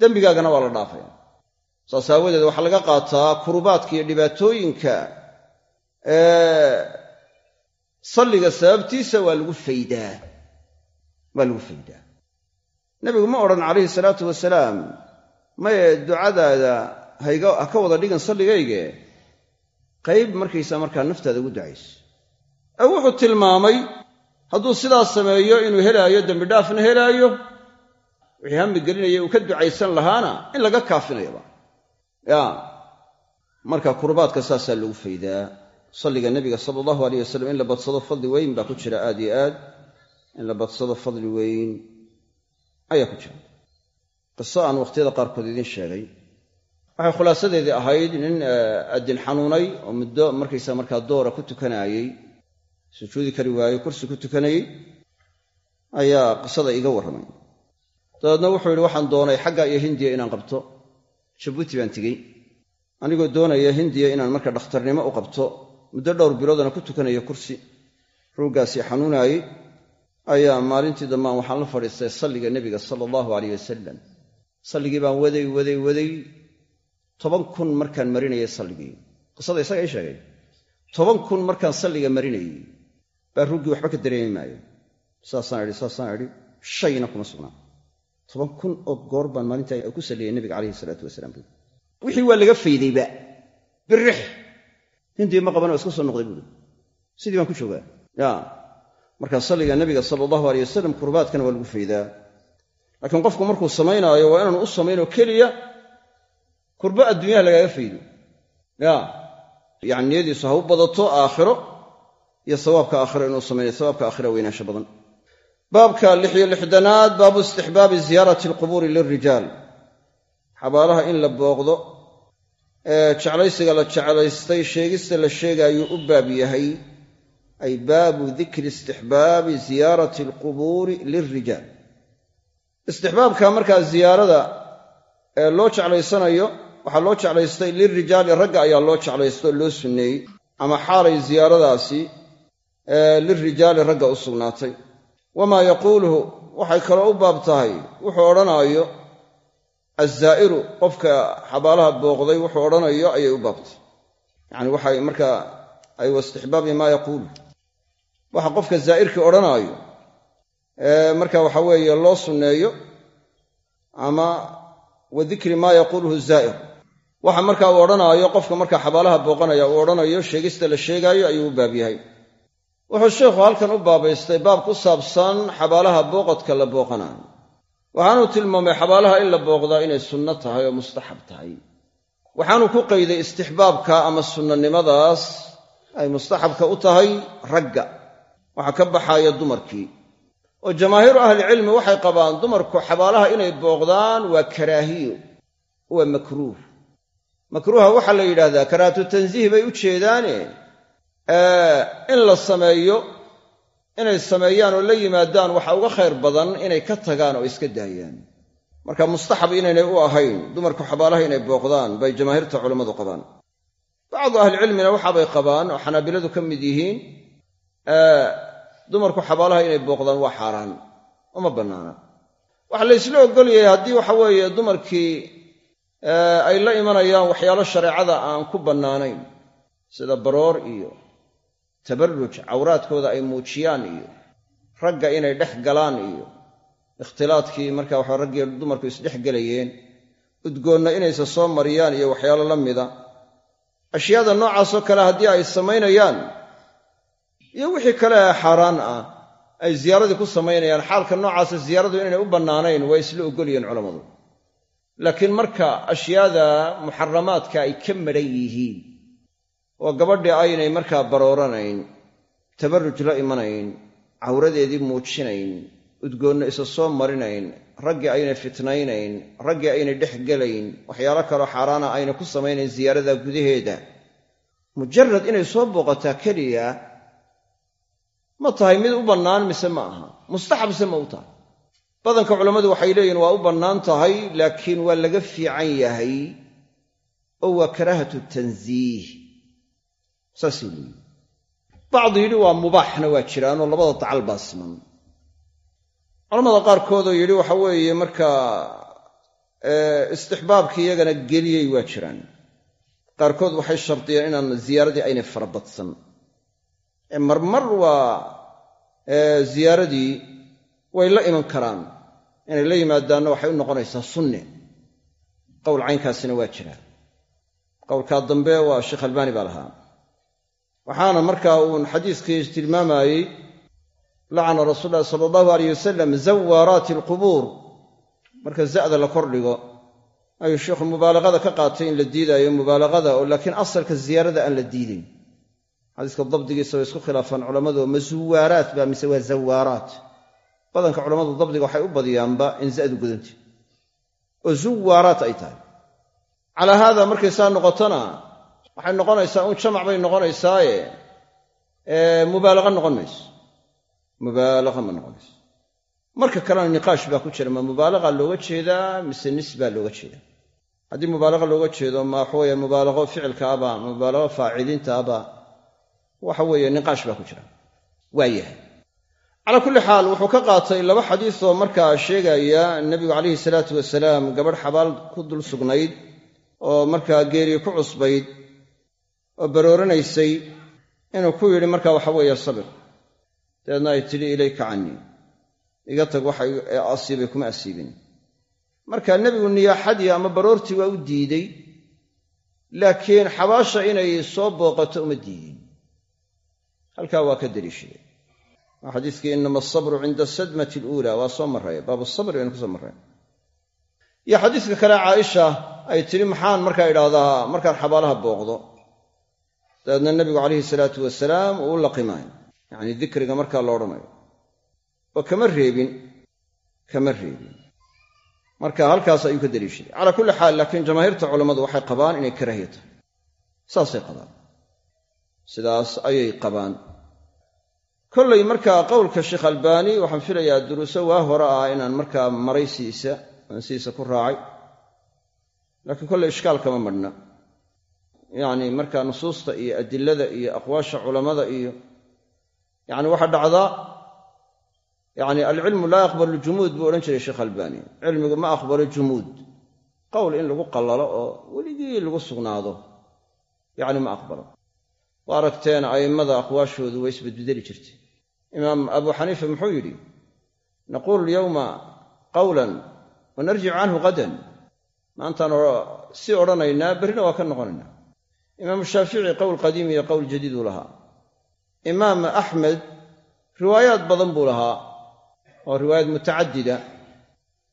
dembigaagana waa la dhaafaya saas aawadeed waxaa laga qaataa kurubaadka iyo dhibaatooyinka. Salliga sababtiisa waa lagu faydaa. Waa lagu faydaa. Nebigu ma odhan calayhi salaatu wasalaam maye ducadaada ha ka wada dhigan salligayge qayb markaysa markaa naftaada ugu ducayso ee wuxuu tilmaamay hadduu sidaas sameeyo inuu helaayo dembidhaafna helaayo wixii hammi gelinaya uu ka ducaysan lahaana in laga kaafinayaba ya marka kurbaadka saasaa lagu faydaa. Salliga nebiga sala allahu aleyh wasalam in la badsado fadli weyn baa ku jira aad iyo aad. In la badsado fadli weyn ayaa ku jira. Qiso aan wakhtiyada qaarkood idiin sheegay. Waxay khulaasadeedii ahayd nin addin xanuunay oo muddo markaysa markaa doora ku tukanaayey sujuudi kari waaye kursi ku tukanayey ayaa qisada iga warramay. Dabeedna wuxuu yidhi waxaan doonay xagga iyo hindiya inaan qabto jabuuti baan tegey anigoo doonaya hindiya inaan marka dhakhtarnimo u qabto muddo dhowr biloodana ku tukanayo kursi. Ruuggaasi xanuunaayey ayaa maalintii dambaan waxaan la fadhiistay salliga nebiga sala allahu aleyh wasalam salligii baan waday waday waday. Toban kun markaan marinayay salligii. Qisada isaga ii sheegay. Toban kun markaan salliga marinayey baa ruuggii waxba ka dareemi maayo. Saasaan idhi saasaan idhi shayna kuma sugnaa toban kun oo goor baan maalintaa ku salliyay nebiga calayhi salaatu wasalaam wixii waa laga faydayba birix. Hindiya ma qaban oo iska soo noqday buuri sidii baan ku joogaa. Ya. Markaa salliga nebiga sala allahu aleyh wasalam kurbaadkana waa lagu faydaa laakiin qofku markuu samaynaayo waa inaanu u samaynoo keliya kurbo adduunyaha lagaaga faydo ya. Yani niyadiisu ha u badato aakhiro iyo sawaabka aakhiro inuu samaynayo sawaabka aakhira weynaansho badan baabka lixiyo lixdanaad baabu istixbaabi ziyaarati alqubuuri lilrijaal xabaalaha in la booqdo ee jeclaysiga la jeclaystay sheegista la sheegaayuu u baab yahay ay baabu dikri istixbaabi ziyaarati alqubuuri lilrijaal istixbaabka markaa ziyaarada ee loo jeclaysanayo waxaa loo jeclaystay lilrijaali ragga ayaa loo jeclaysta oo loo sunneeyey ama xaalay ziyaaradaasi lilrijaali ragga u sugnaatay wamaa yaquuluhu waxay kaloo u baab tahay wuxuu odhanaayo azzaa'iru qofka xabaalaha booqday wuxuu odhanayo ayay u baabtay. Yacani waxay markaa ay wa istixbaabi maa yaquulu. Waxa qofka zaa'irkii odhanaayo marka waxa weeye loo sunneeyo ama wa dikri maa yaquuluhu zaa'ir waxa markaa uu odhanaayo qofka markaa xabaalaha booqanaya uu odhanayo sheegista la sheegaayo ayuu u baab yahay wuxuu sheikhu halkan u baabaystay baab ku saabsan xabaalaha booqodka la booqanaayo. Waxaanuu tilmaamay xabaalaha in la booqdaa inay sunno tahay oo mustaxab tahay. Waxaanuu ku qayday istixbaabka ama sunnanimadaas ay mustaxabka u tahay ragga. Waxaa ka baxaaya dumarkii. Oo jamaahiiru ahlicilmi waxay qabaan dumarku xabaalaha inay booqdaan waa karaahiyo waa makruuh. Makruuha waxaa la yidhaahdaa karaahatu tansiih bay u jeedaane in la sameeyo inay sameeyaan oo la yimaadaan waxa uga khayr badan inay ka tagaan oo iska daayaan. Marka mustaxab inaynay u ahayn dumarku xabaalaha inay booqdaan bay jamaahiirta culammadu qabaan. Bacdu ahlicilmina waxaabay qabaan oo xanaabiladu ka mid yihiin dumarku xabaalaha inay booqdaan waa xaaraan uma bannaana. Waxaa la ysla ogol yahay haddii waxa weeye dumarkii ay la imanayaan waxyaalo shareecada aan ku bannaanayn sida baroor iyo tabarruj cawraadkooda ay muujiyaan iyo ragga inay dhex galaan iyo ikhtilaadkii marka waxa raggii dumarku isdhex gelayeen udgoonna inaysa soo mariyaan iyo waxyaalo la mida. Ashyaada noocaasoo kale haddii ay samaynayaan iyo wixii kale xaaraan ah ay ziyaaradii ku samaynayaan xaalka noocaasa ziyaaradu inaynay u bannaanayn waa isla ogolyihiin culammadu laakiin marka ashyaada muxaramaadka ay ka madhan yihiin oo gabadhii aynay markaa barooranayn tabarruj la imanayn cawradeedii muujinayn udgoonna isa soo marinayn raggii aynay fitnaynayn raggii aynay dhex gelayn waxyaalo kaloo xaaraana ayna ku samaynayn ziyaarada gudaheeda. Mujarad inay soo booqataa keliya ma tahay mid u bannaan mise ma aha. Mustaxabse ma u tahay. Badanka culammadu waxay leeyihiin waa u bannaan tahay laakiin waa laga fiican yahay oo waa karaahatu tansiih saasay leeyihiin bacdu yidhi waa mubaaxna waa jiraanoo labada dacal baa siman. Culamada qaarkoodoo yidhi waxa weeye markaa istixbaabkii iyagana geliyey waa jiraan. Qaarkood waxay shardiyeen inaan ziyaaradii aynay farabadsan marmar waa ziyaaradii way la iman karaan. Inay la yimaadaanna waxay u noqonaysaa sunne. Qowl caynkaasina waa jiraa qowlkaa dambe waa sheekh albaani baa lahaa waxaana markaa uun xadiiskii tilmaamayey lacana rasuul llahi sala allahu aleyh wasalam zawaaraati alqubuur. Marka za'da la kordhigo ayuu sheikhu mubaalaqada ka qaatay in la diidaayo mubaalaqada oo laakiin asalka ziyaarada aan la diidayn xadiiska dabdigiisa way isku khilaafaan culammadu ma zuwaaraat ba mise waa zawaaraat badanka culammadu dabdiga waxay u badiyaanba in za'du gudanta oo zuwaaraat ay tahay. Calaa haada markay saa noqotona waxay noqonaysaa un jamac bay noqonaysaaye. Mubaalaqa noqon mayso. Mubaalaqa ma noqonayso marka kalena niqaash baa ku jira ma mubaalaqa looga jeedaa mise nis baa looga jeedaa? Haddii mubaalaqa looga jeedo ma waxaweeye mubaalaqo ficilkaaba mubaalaqo faaciliintaaba waxa weeye niqaash baa ku jira. Waa yahay. Calaa kulli xaal wuxuu ka qaatay laba xadiisoo markaa sheegaya nebigu calayhi salaatu wasalaam gabadh xabaal ku dul sugnayd oo markaa geeriye ku cusbayd oo barooranaysay inuu ku yidhi markaa waxa weeye sabir. Dabeedna ay tidhi ilayka cannii iga tag waxa asiibay kuma asiibin. Marka nebigu niyaaxadii ama baroortii waa u diidey laakiin xabaasha inay soo booqato uma diidin. Halkaa waa ka deliishaday waa xadiiskii inama asabru cinda asadmati aluula. Waa soo marray baabu sabri baynu ku soo marray. Iyo xadiiska kale caaisha ay tidhi maxaan markaa idhaahdaa? Markaan xabaalaha booqdo dabeedna nebigu calayhi salaatu wasalaam uu u laqimaayo yacnii dikriga markaa lo odhanayo. Oo kama reebin kama reebin. Marka halkaas ayuu ka daliishaday calaa kulli xaal laakiin jamaahiirta culammadu waxay qabaan inay karaahiya tahay. Saasay qabaan. Sidaas ayay qabaan. Kollay markaa qowlka sheekh albaani waxaan filayaa duruuso waa hore ah inaan markaa maray siisa aan siisa ku raacay. Laakiin kollay ishkaal kama madhna yacni markaa nusuusta iyo adilada iyo aqwaasha culammada iyo yacni waxaa dhacdaa yacni alcilmu laa yaqbalu jumuud buu odhan jiray sheekh albaani cilmigu ma aqbalo jumuud. Qowl in lagu qallalo oo weligii lagu sugnaado yacni ma aqbalo. Wa aragteen a'immada aqwaashoodu way isbedbedeli jirtay. Imaam abu xaniifa muxuu yidhi naquulu alyowma qawlan wa narjicu canhu qadan maantaan si odhanaynaa berrina waa ka noqonaynaa imaamu shaafici qowl qadiim iyo qowl jadiid uu lahaa. Imaam axmed riwaayaad badan buu lahaa oo riwaayad mutacadida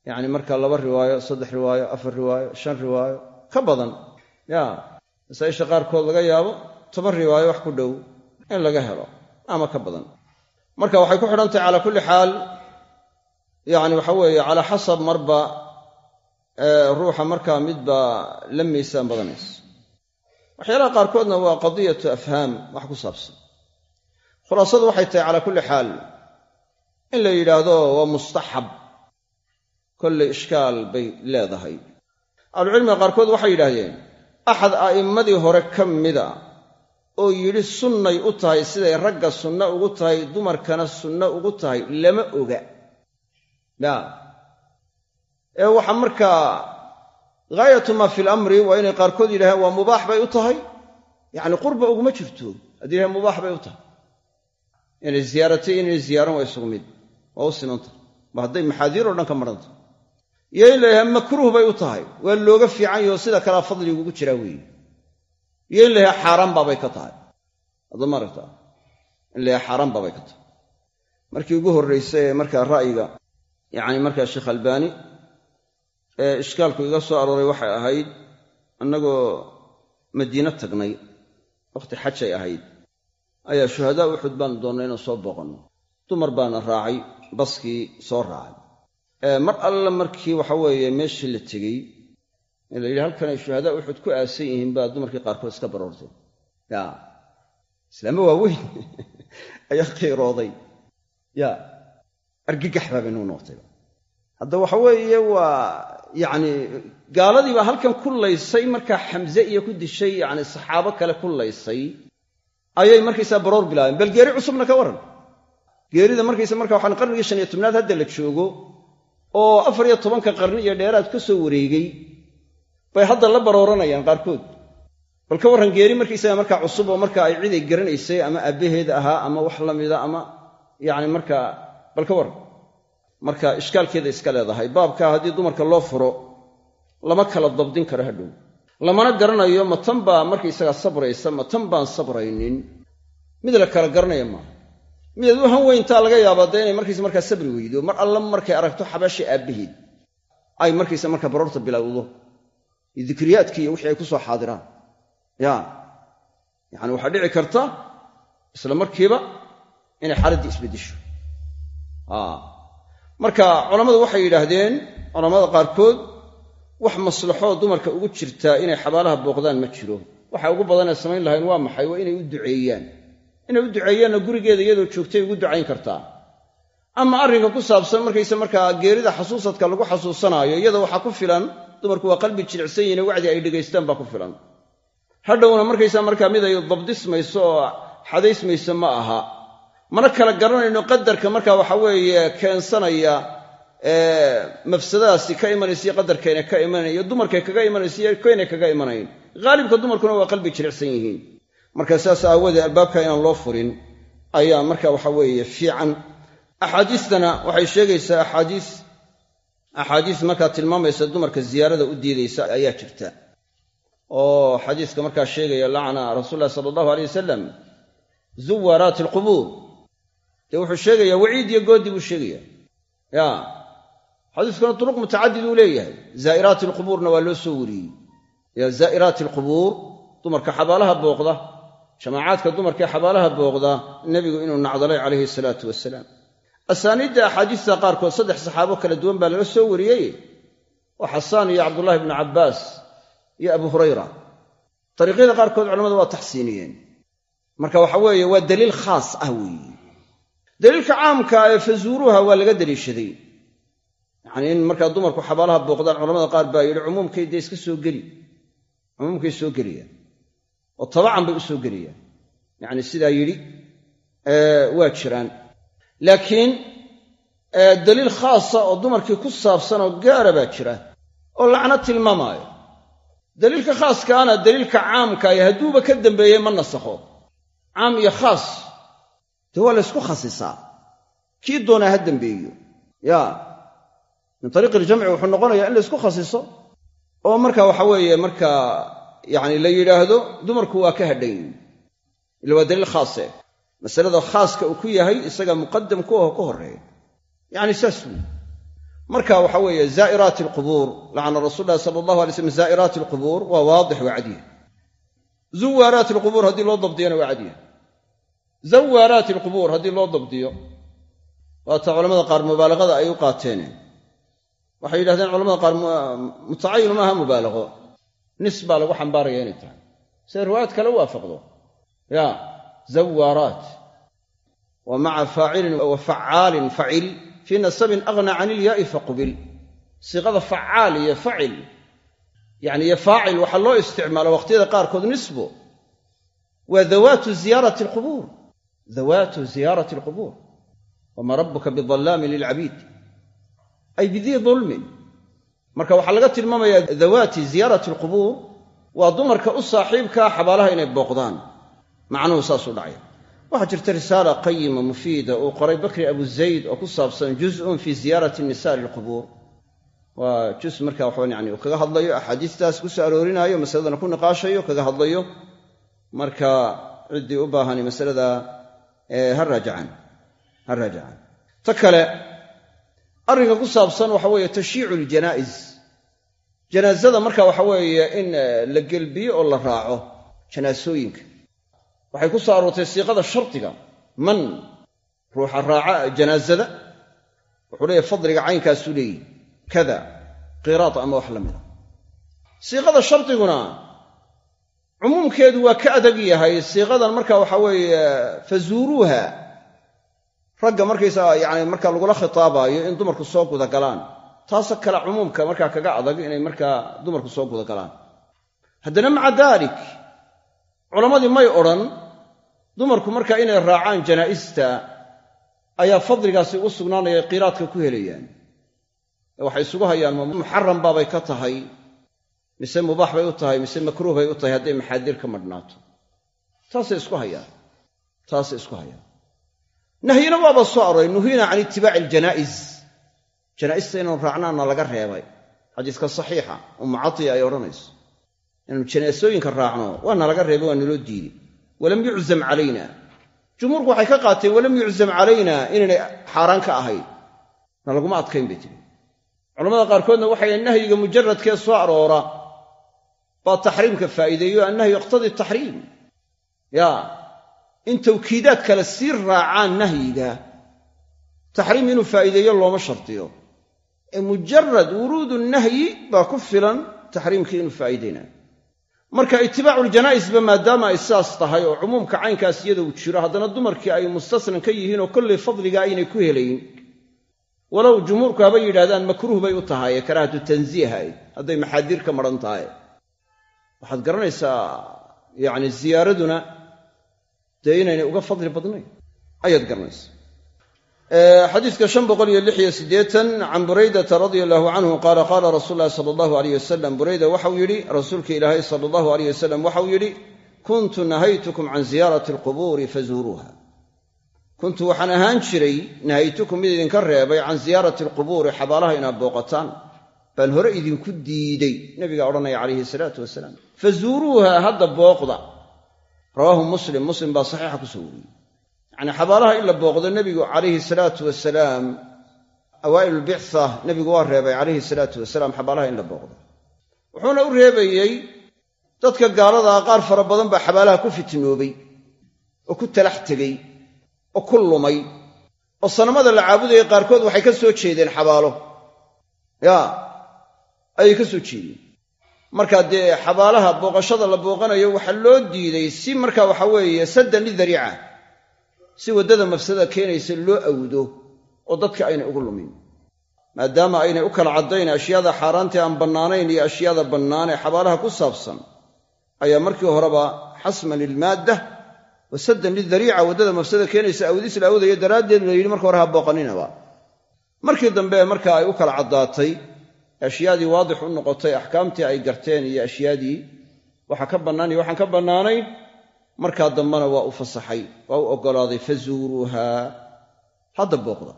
yacni marka laba riwaayo saddex riwaayo afar riwaayo shan riwaayo ka badan. Ya masaa'isha qaarkood laga yaabo toban riwaayo wax ku dhow in laga helo ama ka badan. Marka waxay ku xidhantahay calaa kulli xaal yacni waxa weeye calaa xasab marba ruuxa markaa midba la miisaan badanaysa waxyaalaha qaarkoodna waa qadiyatu afhaam wax ku saabsan. Khulaasadu waxay tahay calaa kulli xaal. In la yidhaahdo waa mustaxab. Kollay ishkaal bay leedahay. Ahlucilmiga qaarkood waxay yidhaahdeen axad a'immadii hore ka mida oo yidhi sunnay u tahay siday ragga sunno ugu tahay dumarkana sunno ugu tahay lama oga. Ya ee waxa markaa ghaayatu maa fi lamri waa inay qaarkood yidhahdeen waa mubaax bay u tahay. Yacni qurba uguma jirto. Haddii yidhahdeen mubaax bay u tahay. Inay ziyaaratay inay ziyaaran waa isugu mid. Waa u simantah ba hadday maxaadiir oo dhan ka marhanta iyo in la yidhaha makruuh bay u tahay. Waa looga fiican yaho sida kalea fadligugu jiraa weeye. Iyo in la baabay ka tahay. Hadda ma aragtaa in la baabay ka tahay. Markii ugu horraysay ee markaa ra'yiga yacni markaa sheekh albaani ee ishkaalku iga soo arooray waxay ahayd annagoo madiino tagnay wakhti xajay ahayd. Ayaa shuhadaa uxud baanu doonnay inaan soo booqanno. Dumar baana raacay baskii soo raacay. Mar alla markii waxa weeye meeshii la tegey ee la yidhi halkanay shuhadaa uxud ku aasan yihiin baa dumarkii qaarkood iska baroortay. Ya islaamo waaweyn ayaa qiirooday. Ya argagax baa baynuu noqtayba hadda waxa weeye waa yacni gaaladii baa halkan ku laysay markaa xamse iyo ku dishay yacni saxaabo kale ku laysay ayay markaysaa baroor bilaabeen. Bal geeri cusubna ka warran geerida markaysa marka waxaan qarnigii shan iyo tobnaad hadda la joogo oo afar iyo tobanka qarni iyo dheeraad ka soo wareegay bay hadda la barooranayaan qaarkood. Bal ka warran geeri markaysaga markaa cusub oo marka ay cid ay garanaysay ama aabbaheed ahaa ama wax la mida ama yacni markaa bal ka warran marka ishkaalkeeda iska leedahay. Baabkaa haddii dumarka loo furo lama kala dabdin karo hadhow. Lamana garanayo ma tan baa markaysagaa sabraysa ma tan baan sabraynin. Mid la kala garanaya maaha midaad u han weyntaa laga yaabaa dee inay markaysa markaa sabri weydo. Mar alla markay aragto xabaasha aabbaheed ay markaysa markaa baroorta bilowdo. Iyo dikriyaadkii iyo wixii ay ku soo xaadiraan. Ya yacani waxaa dhici karta isla markiiba inay xaaladdii isbeddesho marka culammadu waxay yidhaahdeen culammada qaarkood wax maslaxoo dumarka ugu jirtaa inay xabaalaha booqdaan ma jiro. Waxa ugu badanee samayn lahayn waa maxay? Waa inay u duceeyaan. Inay u duceeyaanna gurigeeda iyadoo joogtay ugu ducayn kartaa ama arrinka ku saabsan markayse markaa geerida xasuusadka lagu xasuusanaayo iyada waxaa ku filan dumarku waa qalbi jilicsan yihiin wacdi ay dhegaystaan baa ku filan. Hadhowna markaysa markaa mid ay dabdismayso oo xadaysmayso ma aha mana kala garanayno qadarka marka waxa weeye keensanaya mafsadadaasi ka imanaysiyo qadarkayna ka imanaya dumarkay kaga imanaysiyo kaynay kaga imanayn. Haalibka dumarkuna waa qalbi jilicsan yihiin. Marka saas aawoodee albaabka inaan loo furin ayaa marka waxa weeye fiican. Axaadiistana waxay sheegaysaa axaadiis axaadiis markaa tilmaamaysa dumarka ziyaarada u diidaysa ayaa jirta. Oo xadiiska markaa sheegaya lacna rasuul llahi sala allahu alay wasalam zuwaaraati alqubuur dee wuxuu sheegayaa waciid iyo goodi buu sheegaya. Ya. Xadiiskuna turuq mutacadid uu leeyahay. Zaa'iraati alqubuurna waa loo soo wariyey. Ya zaa'iraati alqubuur dumarka xabaalaha booqda. Jamaacaadka dumarkaee xabaalaha booqda nebigu inuu nacdalay calayhi salaatu wasalaam asaaniidda axaadiista qaarkood saddex saxaabo kala duwan baa laga soo wariyey. Oo xasaan iyo cabdullahi bnu cabbaas iyo abu hurayra. Dariiqyada qaarkood culamadu waa taxsiiniyeen. Marka waxa weeye waa daliil khaas ah weeye daliilka caamka ee fazuuruha waa laga daliishaday. Yacanii in markaa dumarku xabaalaha booqdaan culamada qaar baa yidhi cumuumkay dee iska soo geli. Cumuumkay soo geliyaan. Oo tabacan bay u soo geliyaan. Yacni sidaa yidhi waa jiraan. Laakiin daliil khaasa oo dumarkii ku saabsan oo gaara baa jira oo lacno tilmaamaayo. Daliilka khaaskaana daliilka caamkaayo hadduuba ka dambeeyey ma nasakho. Caam iyo khaas dee waa laysku khasisaa kii doonaa ha dambeeyo? Ya min ariiqi iljamci wuxuu noqonayaa in laysku khasiso oo marka waxa weeye markaa yacni la yidhaahdo dumarku waa ka hadhayn ila waa daliil khaase masalada khaaska uu ku yahay isaga muqadam ku aho ka horreeya. Yacni saas wey marka waxa weeye zaa'iraati alqubuur. Lacana rasuul lahi sala allahu alay slam zaa'iraati alqubuur waa waadix waa cadiya zuwaaraati alqubuur haddii loo dabdiyona waa cadiya zawaaraati alqubuur haddii loo dabdiyo waata culamada qaar mubaalagada ay u qaateen. Waxay yidhahdeen culamada qaar mutacayinu maaha mubaalaqo. Nis baa lagu xambaaraya inay tahay. Siday riwaayad kale waafaqdo? Ya zawaaraat wa maca faacilin wa facaalin facil fii nasabin aghna can ilyaai faqbil. Siiqada facaal iyo facil yani iyo faacil waxaa loo isticmaala waqhtiyada qaarkood nisbo waa dawaatu ziyaarati alqubuur dawaatu ziyaarati alqubuur wamaa rabbuka bidallaamin lilcabiid ay bidii dulmin marka waxaa laga tilmaamayaa dawaati ziyaarati alqubuur waa dumarka u saaxiibkaa xabaalaha inay booqdaan macnuhu saasuu dhacaya waxaa jirta risaala qayima mufiida uu qoray bakri abu zayd oo ku saabsan juzun fi ziyaarati nisa lilqubuur waa juz marka waxaan yani uu kaga hadlayo axaadiistaas ku soo aroorinaayo masaladana ku niqaashayo kaga hadlayo marka ciddii u baahani ha raajacaan ha raajacaan. Ta kale arrinka ku saabsan waxa weeye tashyiicu ljanaa'is janaasada marka waxa weeye in la gelbiyo oo la raaco janaasooyinka. Waxay ku soo aroortay siiqada shardiga man ruuxa raaca janaasada wuxuu leeyahy fadliga caynkaasuu leeyihi kada qiraad ama wax la mida siiqada shardiguna cumuumkeedu waa ka adag yahay siiqadan marka waxa weeye fazuuruuha. Ragga markaysaga yani marka lagula khitaabaayo in dumarku soo gudagalaan taasoo kale cumuumka markaa kaga adag inay markaa dumarku soo gudagalaan haddana maca daalik culammadii may odhan dumarku marka inay raacaan janaa'ista ayaa fadligaasi u sugnaanaya qiraadka ku helayaan. Waxay isugu hayaan muxaram baabay ka tahay mise mubaax bay u tahay mise makruuh bay u tahay hadday maxaadir ka madhnaato. Taasay isku hayaan. Taasay isku hayaan. Nahyina waaba soo aroray nuhina can itibaaci aljanaa'iz. Janaa'ista inaanu raacnaana laga reebay. Xadiiska saxiixa ummu catiya ay odhanayso. Inaanu janaasooyinka raacno waana laga reebay waa naloo diiday walam yuczam calayna. Jumhuurku waxay ka qaateen walam yuczam calayna inaynay xaaraan ka ahayn. Na laguma adkayn bay tiri culamada qaarkoodna waxay nahyiga mujaradkee soo aroora baa taxriimka faa'iideeyo annahyu yaqtadii taxriim. Ya in tawkiidaad kale sii raacaan nahyiga taxriim inuu faa'iideeyo looma shardiyo ee mujarad wuruudu nahyi baa ku filan taxriimkii inuu faa'iideynayo marka itibaacu ljanaa'isba maadaama ay sidaas tahay oo cumuumka caynkaas iyada uu jiro haddana dumarkii ay mustasnan ka yihiin oo kollay fadliga aynay ku helayn. Walow jumhuurku haba yidhahdaan makruuh bay u tahay ee karaahatu tansiiha hadday maxaadiir ka madhan tahay waxaad garanaysaa yacni ziyaaraduna dee inaynay uga fadli badnayn? Ayaad garanaysaa. Xadiiska shan boqol iyo lix iyo siddeetan can buraydata radia allahu canhu qaala qaala rasuulu llahi sala allahu aleyh wasalam burayda waxau yidhi rasuulka ilaahay sala allahu aleyh wasalam waxau yidhi kuntu nahaytukum can ziyaarati alqubuuri fazuuruuha. Kuntu waxaan ahaan jiray nahaytukum mid idinka reebay can ziyaarati alqubuuri xabaalaha inaad booqataan baan hore idinku diiday nabigaa odhanaya calayhi salaatu wasalaam. Fazuuruuha hadda booqda. Rawaahu muslim. Muslim baa saxiixa ku soo wariyey. Yacnii xabaalaha in la booqdo nebigu calayhi salaatu wasalaam awaa'il lbictha nebigu waa reebay calayhi salaatu wasalaam xabaalaha in la booqdo. Wuxuuna u reebayey dadka gaaladaa qaar fara badan baa xabaalaha ku fitnoobay oo ku talax tegey oo ku lumay oo sanamada la caabudayay qaarkood waxay ka soo jeedeen xabaalo. Yaa ayay ka soo jeedeen marka dee xabaalaha booqashada la booqanayo waxaa loo diiday si marka waxa weeye saddan lidariica si waddada mafsada keenaysa loo awdo oo dadka aynay ugu lumin. Maadaama aynay u kala caddayn ashyaada xaaraantae aan bannaanayn iyo ashyaada bannaan ee xabaalaha ku saabsan ayaa markii horeba xasman lilmaadda wa saddan lidariica waddada mafsada keenaysa awdis la awdayo daraaddeed la yidhi marka hore ha booqaninaba. Markii dambe marka ay u kala caddaatay ashyaadii waadix u noqotay axkaamtii ay garteen iyo ashyaadii waxa ka bannaan iyo waxaan ka bannaanayn markaa dambena waa u fasaxay waa u oggolaaday fazuuruuha hadda booqda.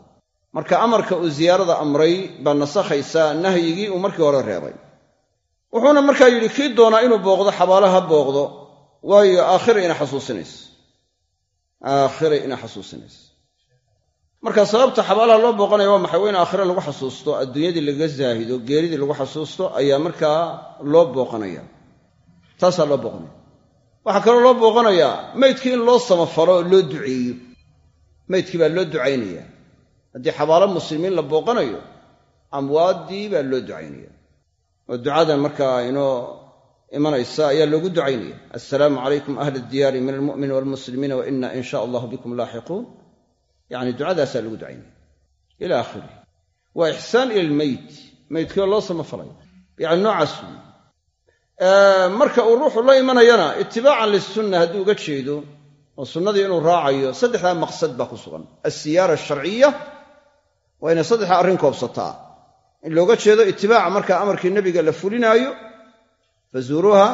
Marka amarka uu ziyaarada amray baa nasakhaysaa nahyigii uu markii hore reebay. Wuxuuna markaa yidhi kii doonaa inuu booqdo xabaalaha booqdo waayo aakhira ina xasuusinaysa aakhira ina xasuusinaysa marka sababta xabaalaha loo booqanaya waa maxay? Waa in aakhire lagu xasuusto adduunyadii laga zaahido geeridii lagu xasuusto ayaa markaa loo booqanaya. Taasaa loo booqanaya. Waxaa kaloo loo booqanayaa maydkii in loo samafalo oo loo duceeyo. Maydkii baa loo ducaynaya. Haddii xabaalo muslimiin la booqanayo amwaaddii baa loo ducaynaya. Oo ducadan markaa inoo imanaysa ayaa loogu ducaynaya. Assalaamu calaykum ahla diyaari min almu'mini waalmuslimiina wa ina in sha allahu bikum laaxiquun yacni ducadaasaa lagu ducaynaya ila aakhirih waa ixsaan ila almeyt meydkii loo samafalaya yacni noocaas wey marka uu ruuxu la imanayana itibaacan lisunna hadduu uga jeedo oo sunnadii inuu raacayo saddexdaa maqsad baa ku sugan. Alsiyaara asharciya waa inay saddexdaa arrin koobsataa. In looga jeedo itibaaca markaa amarkii nebiga la fulinaayo fazuuruuha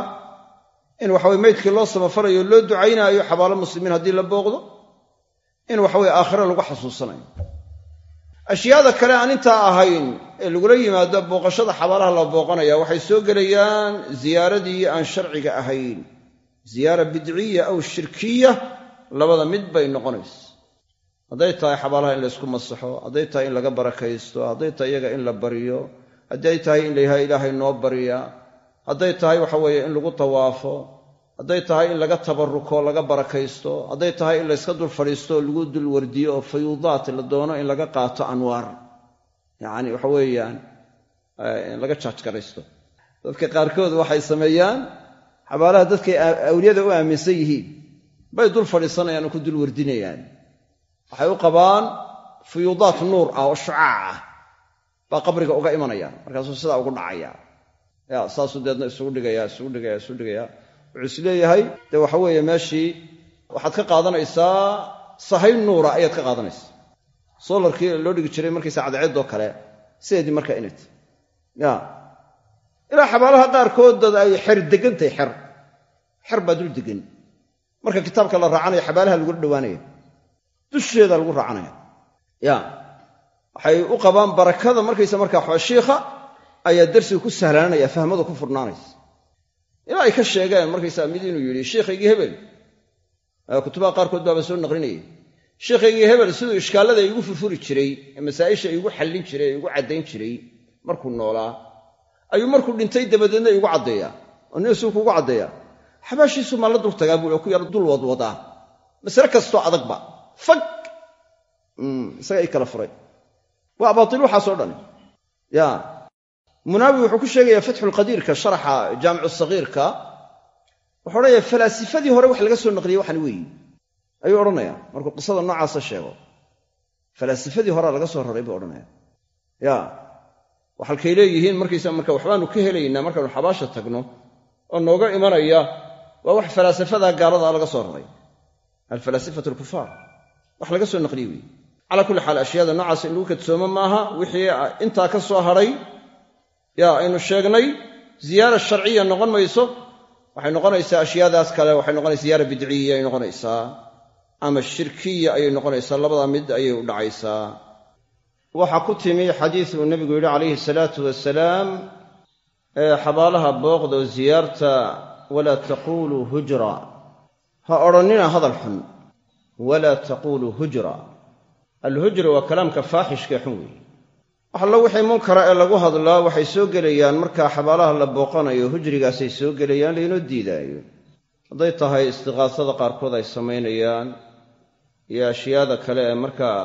in waxaweye meydkii loo samafalayo loo ducaynaayo xabaalo muslimiin haddii la booqdo in waxaweye aakhire lagu xasuusanayo. Ashyaada kale aan intaa ahayn ee lagula yimaado booqashada xabaalaha la booqanaya waxay soo gelayaan ziyaaradii aan sharciga ahayn. Ziyaara bidciya aw shirkiya labada mid bay noqonaysa. Hadday tahay xabaalaha in laysku masaxo hadday tahay in laga barakaysto hadday tahay iyaga in la baryo hadday tahay in layahay ilaahay noo barya hadday tahay waxa weeye in lagu tawaafo hadday tahay in laga tabaruko laga barakaysto hadday tahay in layska dul fadhiisto oo lagu dul wardiyo oo fayuudaat la doono in laga qaato anwaar. Yacni waxa weeyaan laga jaajgaraysto dadka qaarkood waxay sameeyaan xabaalaha dadkay awliyada u aaminsan yihiin bay dul fadhiisanayaan oo ku dul wardinayaan waxay u qabaan fuyuudaat nuur ah oo shucaac ah baa qabriga uga imanayaan. Markaasuu sidaa ugu dhacaya. Ya saasuu deedna isugu dhigaya isugu dhigaya isugu dhigaya wuxuu leeyahay dee waxa weeye meeshii waxaad ka qaadanaysaa sahay nuura ayaad ka qaadanaysaa. Soolarkii loo dhigi jiray markaysa cadceeddoo kale sideedii markaa inay tahy ya ilaa xabaalaha qaarkood ay xer degantahay xer. Xer baa dul degan marka kitaabka la raacanaya xabaalaha lagula dhowaanaya dusheeda lagu raacanaya. Ya waxay u qabaan barakada markaysa markaa shiikha ayaa darsiga ku sahlaanaya fahmadu ku furnaanaysa ilaa ay ka sheegeen markaysaa mid inuu yidhi sheikhaygii hebel. Kutubaha qaarkood baaba soo naqlinayay. Sheikhaygii hebel siduu ishkaallada igu furfuri jiray ee masaa'isha igu xallin jiray ee igu caddayn jiray markuu noolaa ayuu markuu dhintay dabadeedna igu caddeeyaa oo neesuu kugu caddeeyaa xabaashiisu maan la dul tagaa buui oo ku yar dul wadwadaa masale kastoo adagba fag! Isaga i kala furay. Waa abaatil waxaasoo dhan. Ya munaawi wuxuu ku sheegayaa fatxulqadiirka sharaxa jaamicu sagiirka. Wuxuu odhanaya falaasifadii hore wax laga soo naqliyey waxan weeyi ayuu odhanaya markuu qisada noocaasa sheego. Falaasifadii horea laga soo raray buu odhanaya ya waxalkay leeyihiin markaysa marka waxbaanu ka helaynaa markaanu xabaasha tagno oo nooga imanaya waa wax falaasafada gaaladaa laga soo raray. Alfalaasifatu alkufaar wax laga soo naqliye weeye calaa kulli xaal ashyaada noocaas in lagu kadsoomo maaha wixii intaa ka soo hadhay yaa aynu sheegnay ziyaara sharciya noqon mayso waxay noqonaysaa ashyaadaas kale waxay noqonaysa ziyaara bidciya ay noqonaysaa ama shirkiya ayay noqonaysaa labada mid ayay u dhacaysaa. Waxaa ku timi xadiis uu nebigu yidhi calayhi salaatu wasalaam ee xabaalaha booqda oo ziyaarta walaa taquuluu hujra. Ha odhannina hadal xun walaa taquuluu hujra. Alhujra waa kalaamka faaxishkae xun weeye wax allo wixii munkara ee lagu hadlaa waxay soo gelayaan markaa xabaalaha la booqanayo hujrigaasay soo gelayaan laynoo diidaayo. Hadday tahay istiqaasada qaarkood ay samaynayaan iyo ashyaada kale ee markaa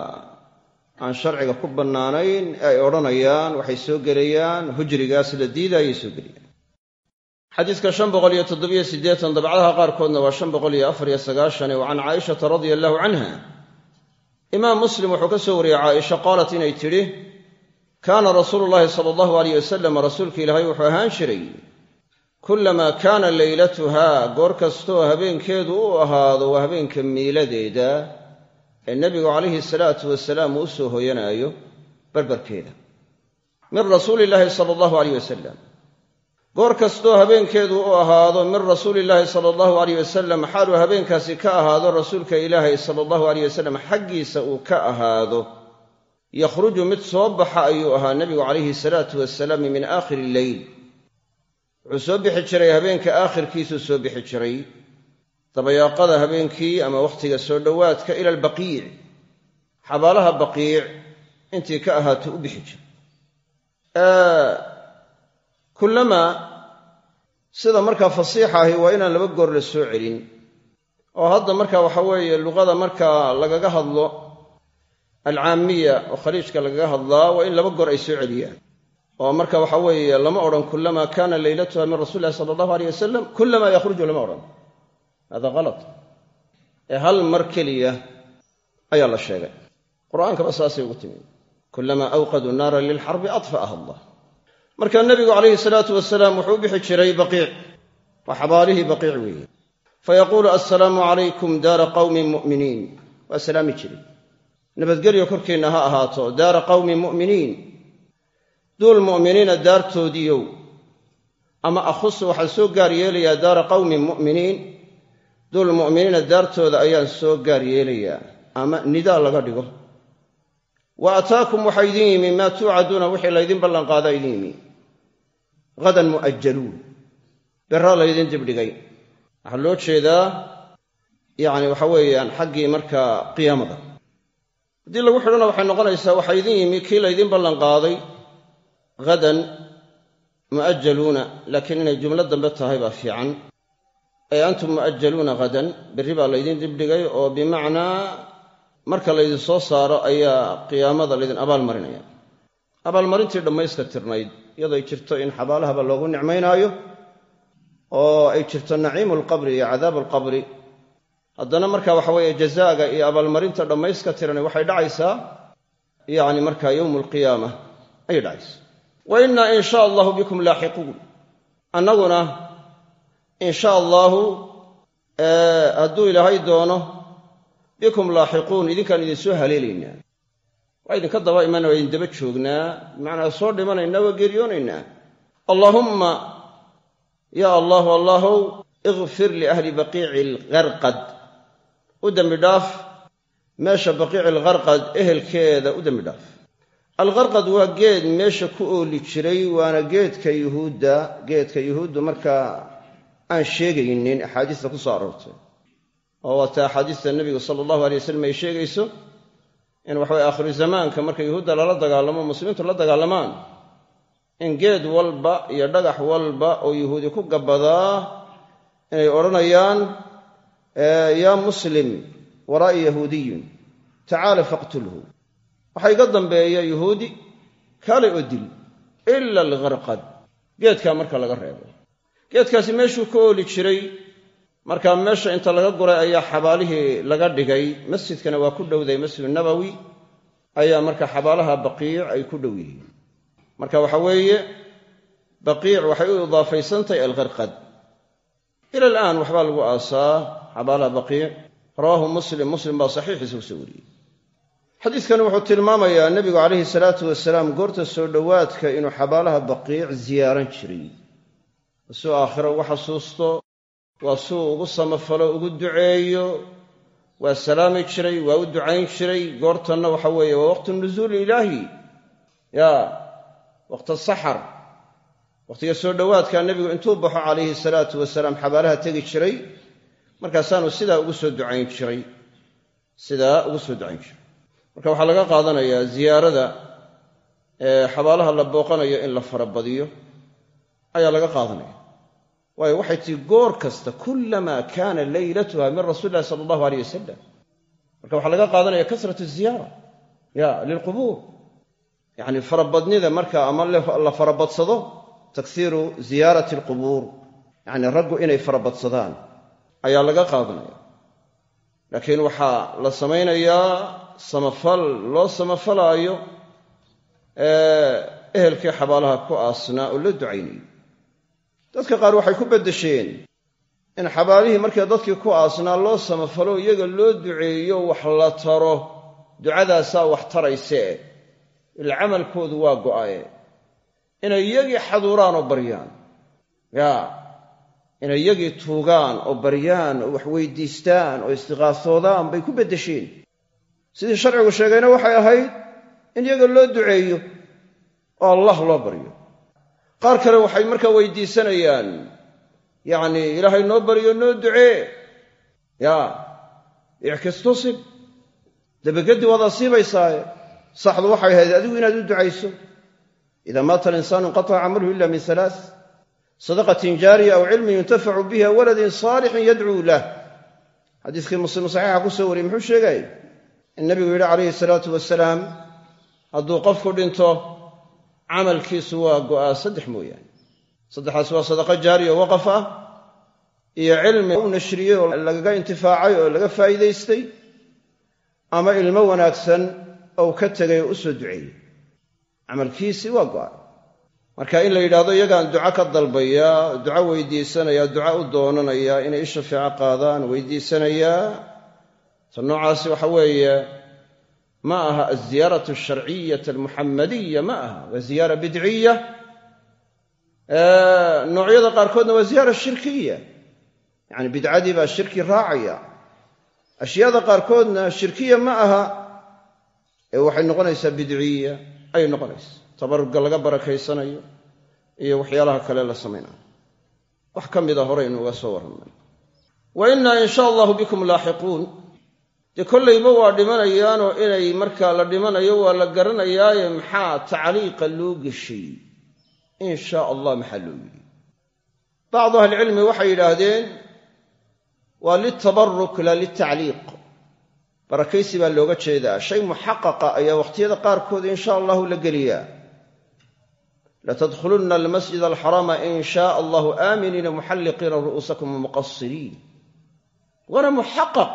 aan sharciga ku bannaanayn ee ay odhanayaan waxay soo gelayaan hujrigaas la diidaayay soo gelayaan. Xadiiska shan boqol iyo toddobiyo siddeetan dabcadaha qaarkoodna waa shan boqol iyo afar iyo sagaashane wa can caa'ishata radia allahu canha. Imaam muslim wuxuu ka soo wariyey caaisha qaalat inay tidhi kaana rasuulu llaahi sala allahu alayh wasalam rasuulka ilaahay wuxuu ahaan jiray kullamaa kaana leylatuhaa goor kastoo habeenkeedu u ahaado waa habeenka miiladeeda ee nebigu calayhi salaatu wasalaam uu soo hoyanaayo barbarkeeda. Min rasuuli illaahi sala allahu alayh wasalam goor kastoo habeenkeedu u ahaado min rasuulillaahi sala allahu alayh wasalam xaaluu habeenkaasi ka ahaado rasuulka ilaahay sala allahu alayh wasalam xaggiisa uu ka ahaado yakhruju mid soo baxa ayuu ahaa nebigu calayhi salaatu wasalaam min aakhiri illeyl wuxuu soo bixi jiray habeenka aakhirkiisuu soo bixi jiray. Dabayaaqada habeenkii ama wakhtiga soo dhowaadka ila albaqiic. Xabaalaha baqiic intii ka ahaato u bixi jiray. Kullamaa sida markaa fasiixa ahi waa inaan laba goor la soo celin. Oo hadda marka waxa weeye luqada markaa lagaga hadlo alcaamiya oo khaliijka lagaga hadlaa waa in laba goor ay soo celiyaan. oo marka waxa weeye lama odhan kullamaa kaana leylatuha min rasuli illahi sala allahu aleyh wasalam kullamaa yakhruju lama odhan. Hada halat ee hal mar keliya ayaa la sheegay. Qur'aankaba saasay ugu timi kullamaa awqaduu naaran lilxarbi adfa'aha allah. Marka nebigu calayhi salaatu wasalaam wuxuu u bixi jiray baqiic. Waa xabaalihii baqiic weeye. Fayaquulu assalaamu calaykum daara qawmin mu'miniin. Waa salaami jiray nabadgelyo korkeenna ha ahaato daara qawmin mu'miniin. Duul mu'miniina daartoodiiyow ama akhusu waxaan soo gaar yeelayaa daara qawmin mu'miniin. Duul mu'miniina daartooda ayaan soo gaar yeelayaa. Ama nidaa laga dhigo. Wa ataakum waxaa idin yimi. Maa tuucaduuna wixii laydin ballanqaadaa idin yimi. Hadan mu'ajaluun berraa laydin dibdhigay waxaa loo jeedaa yacni waxa weeyaan xaggii markaa qiyaamada haddii lagu xidhona waxay noqonaysaa waxaa idin yimi kii laydin ballanqaaday hadan mu'ajaluuna laakiin inay jumlo dambe tahay baa fiican. Ee antum mu'ajaluuna hadan berri baa laydin dibdhigay oo bimacnaa marka laydin soo saaro ayaa qiyaamada laydin abaalmarinaya. Abaalmarintii dhammayska tirnayd iyadoo ay jirto in xabaalahaba loogu nicmaynaayo oo ay jirto naciimu alqabri iyo cadaabu alqabri haddana marka waxa weeye jazaaga iyo abaalmarinta dhammayska tirani waxay dhacaysaa yacni markaa yowmu alqiyaama ayay dhacaysaa. Wa innaa in sha allahu bikum laaxiquun. Annaguna in sha allaahu hadduu ilaahay doono bikum laaxiquun idinkaan idin soo haleelaynaa waa idinka daba imanaya waa idin daba joognaa. Bimacnaa soo dhimanaynaa waa geeriyoonaynaa allaahumma yaa allahu allahow ikfir liahli baqiici algharqad u dembi dhaaf meesha baqiici algharqad ehelkeeda u dembi dhaaf. Algharqad waa geed meesha ku ooli jiray waana geedka yuhuudda geedka yuhuuddu markaa aan sheegaynin axaadiista ku soo aroortay. Oo waata axaadiista nebigu sala allahu alay wasalam ay sheegayso in waxaweye aakhiru zamaanka marka yuhuudda lala dagaalamo muslimiintu la dagaalamaan. In geed walba iyo dhagax walba oo yuhuudi ku gabbadaa inay odhanayaan yaa muslim waraa'i yahuudiyun tacaala faqtulhu. Waxaa iga dambeeya yuhuudi kaalay oo dil ila algharqad geedkaa marka laga reebo. Geedkaasi meeshuu ka ooli jiray markaa meesha inta laga guray ayaa xabaalihii laga dhigay masjidkana waa ku dhowday masjidu nabowi ayaa marka xabaalaha baqiic ay ku dhow yihiin. Marka waxa weeye baqiic waxay u idaafaysantahay algharqad. Ila waxbaa lagu aasaa xabaalaha baqiic. Rawaahu muslim muslim baa saxiixiisa ku soo wariyey. Xadiidkani wuxuu tilmaamayaa nebigu calayhi salaatu wasalaam goorta soo dhowaadka inuu xabaalaha baqiic ziyaaran jiray. Suu aakhiro ugu xasuusto waa suu ugu samafalo ugu duceeyo waa salaami jiray waa u ducayn jiray. Goortanna waxa weeye waa waqtu nusuuli ilaahi. Ya waqta saxar. Waqtiga soo dhowaadka nebigu intuu baxo calayhi salaatu wasalaam xabaalaha tegi jiray markaasaanu sidaa ugu soo ducayn jiray. Sidaa ugu soo ducayn jiray. Marka waxaa laga qaadanayaa ziyaarada xabaalaha la booqanayo in la farabadiyo ayaa laga qaadanaya. Waayo waxay tii goor kasta kullamaa kaana leylatuha min rasuuli illahi sala allahu aleyh wasalam marka waxaa laga qaadanaya kasrat ziyaara. Ya lilqubuur yacni farabadnida marka ama la farabadsado taksiiru ziyaarati alqubuur yacni raggu inay farabadsadaan ayaa laga qaadanaya. Laakiin waxaa la samaynayaa samafal loo samafalaayo ehelkii xabaalaha ku aasnaa oo la ducaynayo. Dadka qaar waxay ku beddesheen in xabaalihii markii dadkii ku aasnaa loo samafalo iyaga loo duceeyo wax la taro ducadaasaa wax taraysee ila camalkoodu waa go'aye. Inay iyagii xaduuraan oo baryaan. Yaa inay iyagii tuugaan oo baryaan oo wax weydiistaan oo istiqaasoodaan bay ku beddesheen sidii sharcigu sheegayna waxay ahayd in iyaga loo duceeyo oo allah loo baryo. Qaar kale waxay markaa weydiisanayaan yacnii ilaahay noo baryo noo ducee. Yaa ickistuusib dabageddii waad asiibaysaaye. Saxdu waxay ahayd adigu inaad u ducayso. Idaa maata alinsaanu inqataca camaluhu ila min halaa sadaqatin jaariya aw cilmin yuntafacu bihi aw waladin saalixin yadcuu lah. Xadiiskii muslim saxiixa ku soo wariyey muxuu sheegay? In nabigu yidhi calayhi salaatu wasalaam hadduu qofku dhinto camalkiisu waa go'aa saddex mooyaane. Saddexaas waa sadaqo jaariya oo waqaf ah iyo cilmi u nashriyey oo lagaga intifaacay oo laga faa'iidaystay ama ilmo wanaagsan ou ka tegay oo u soo waa go'a marka in la yidhaahdo iyagaan duco ka dalbaya duco weydiisanaya duco u doonanaya inay isha fiico qaadaan weydiisanayaa ta noocaasi waxa weeye ma aha alziyaaratu alsharciyata almuxamadiya ma aha waa ziyaara bidciya noocyada qaarkoodna waa ziyaara shirkiya yacani bidcadii baa shirki raacaya. Ashyaada qaarkoodna shirkiya ma aha ee waxay noqonaysaa bidciya ayay noqonaysaa tabaruga laga barakaysanayo iyo waxyaalaha kale la samaynayo wax ka mida horeynu uga soo warramay. Wa innaa in sha allahu bikum laaxiquun. Dee kollayba waa dhimanayaanoo inay markaa la dhimanayo waa la garanayaaye maxaa tacliiqa loo geshay in shaa allah maxaa loo yidhi. Bacdu ahlicilmi waxay yidhaahdeen waa liltabaruk la liltacliiq barakaysi baa looga jeedaa. Shay muxaqaqa ayaa wakhtiyada qaarkood in sha allahu la geliyaa latadkhulunna almasjid alxaraama in shaa allahu aaminiina muxalliqiina ru'uusakum muqasiriin waana muxaqaq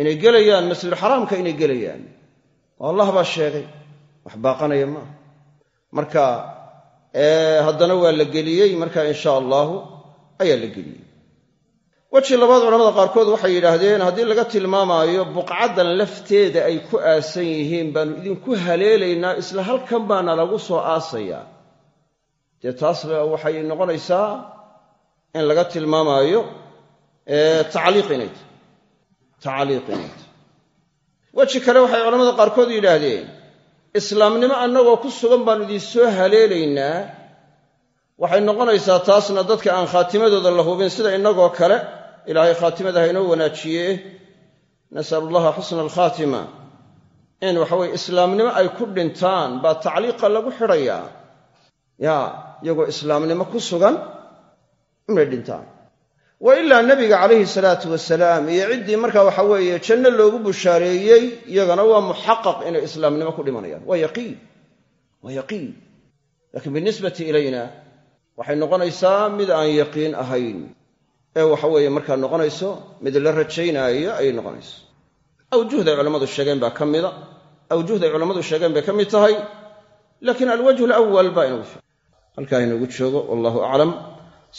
inay gelayaan masjidulxaraamka inay gelayaan. Oo allah baa sheegay wax baaqanaya maaha marka haddana waa la geliyey marka in sha allahu ayaa la geliyey weji labaad culamada qaarkood waxay yidhaahdeen haddii laga tilmaamaayo buqcaddan lafteeda ay ku aasan yihiin baanu idinku haleelaynaa isla halkan baana lagu soo aasayaa dee taas waxay noqonaysaa in laga tilmaamaayo tacliiq inay tahy tacliiq inay tahy weji kale waxay culamada qaarkood yidhaahdeen islaamnimo annagoo ku sugan baanu idin soo haleelaynaa. Waxay noqonaysaa taasna dadka aan khaatimadooda la hubin sida innagoo kale ilaahay khaatimada ha inoo wanaajiye nasalu allaha xusna alkhaatima in waxaweye islaamnimo ay ku dhintaan baa tacliiqa lagu xidhayaa ya iyagoo islaamnimo ku sugan inay dhintaan. Wa ilaa nebiga calayhi salaatu wasalaam iyo ciddii marka waxa weeye janno loogu bushaareeyey iyagana waa muxaqaq inay islaamnimo ku dhimanayaan. Waa yaqiin waa yaqiin. Laakiin binisbati ilayna waxay noqonaysaa mid aan yaqiin ahayn ee waxa weeye markaa noqonayso mid la rajaynaayo ayay noqonayso. Awjuhday culammadu sheegeen baa ka mida. Awjuhday culammadu sheegeen bay ka mid tahay. Laakiin alwajhu alawal baa inagu fi halkaa inagu joogo wallahu aclam.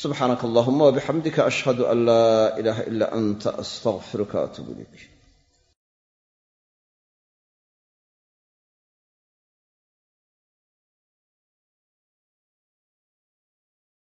Subxaanaka allahuma wabixamdika ashhadu an laa ilaaha ila anta astaqfiruka atuub ilayk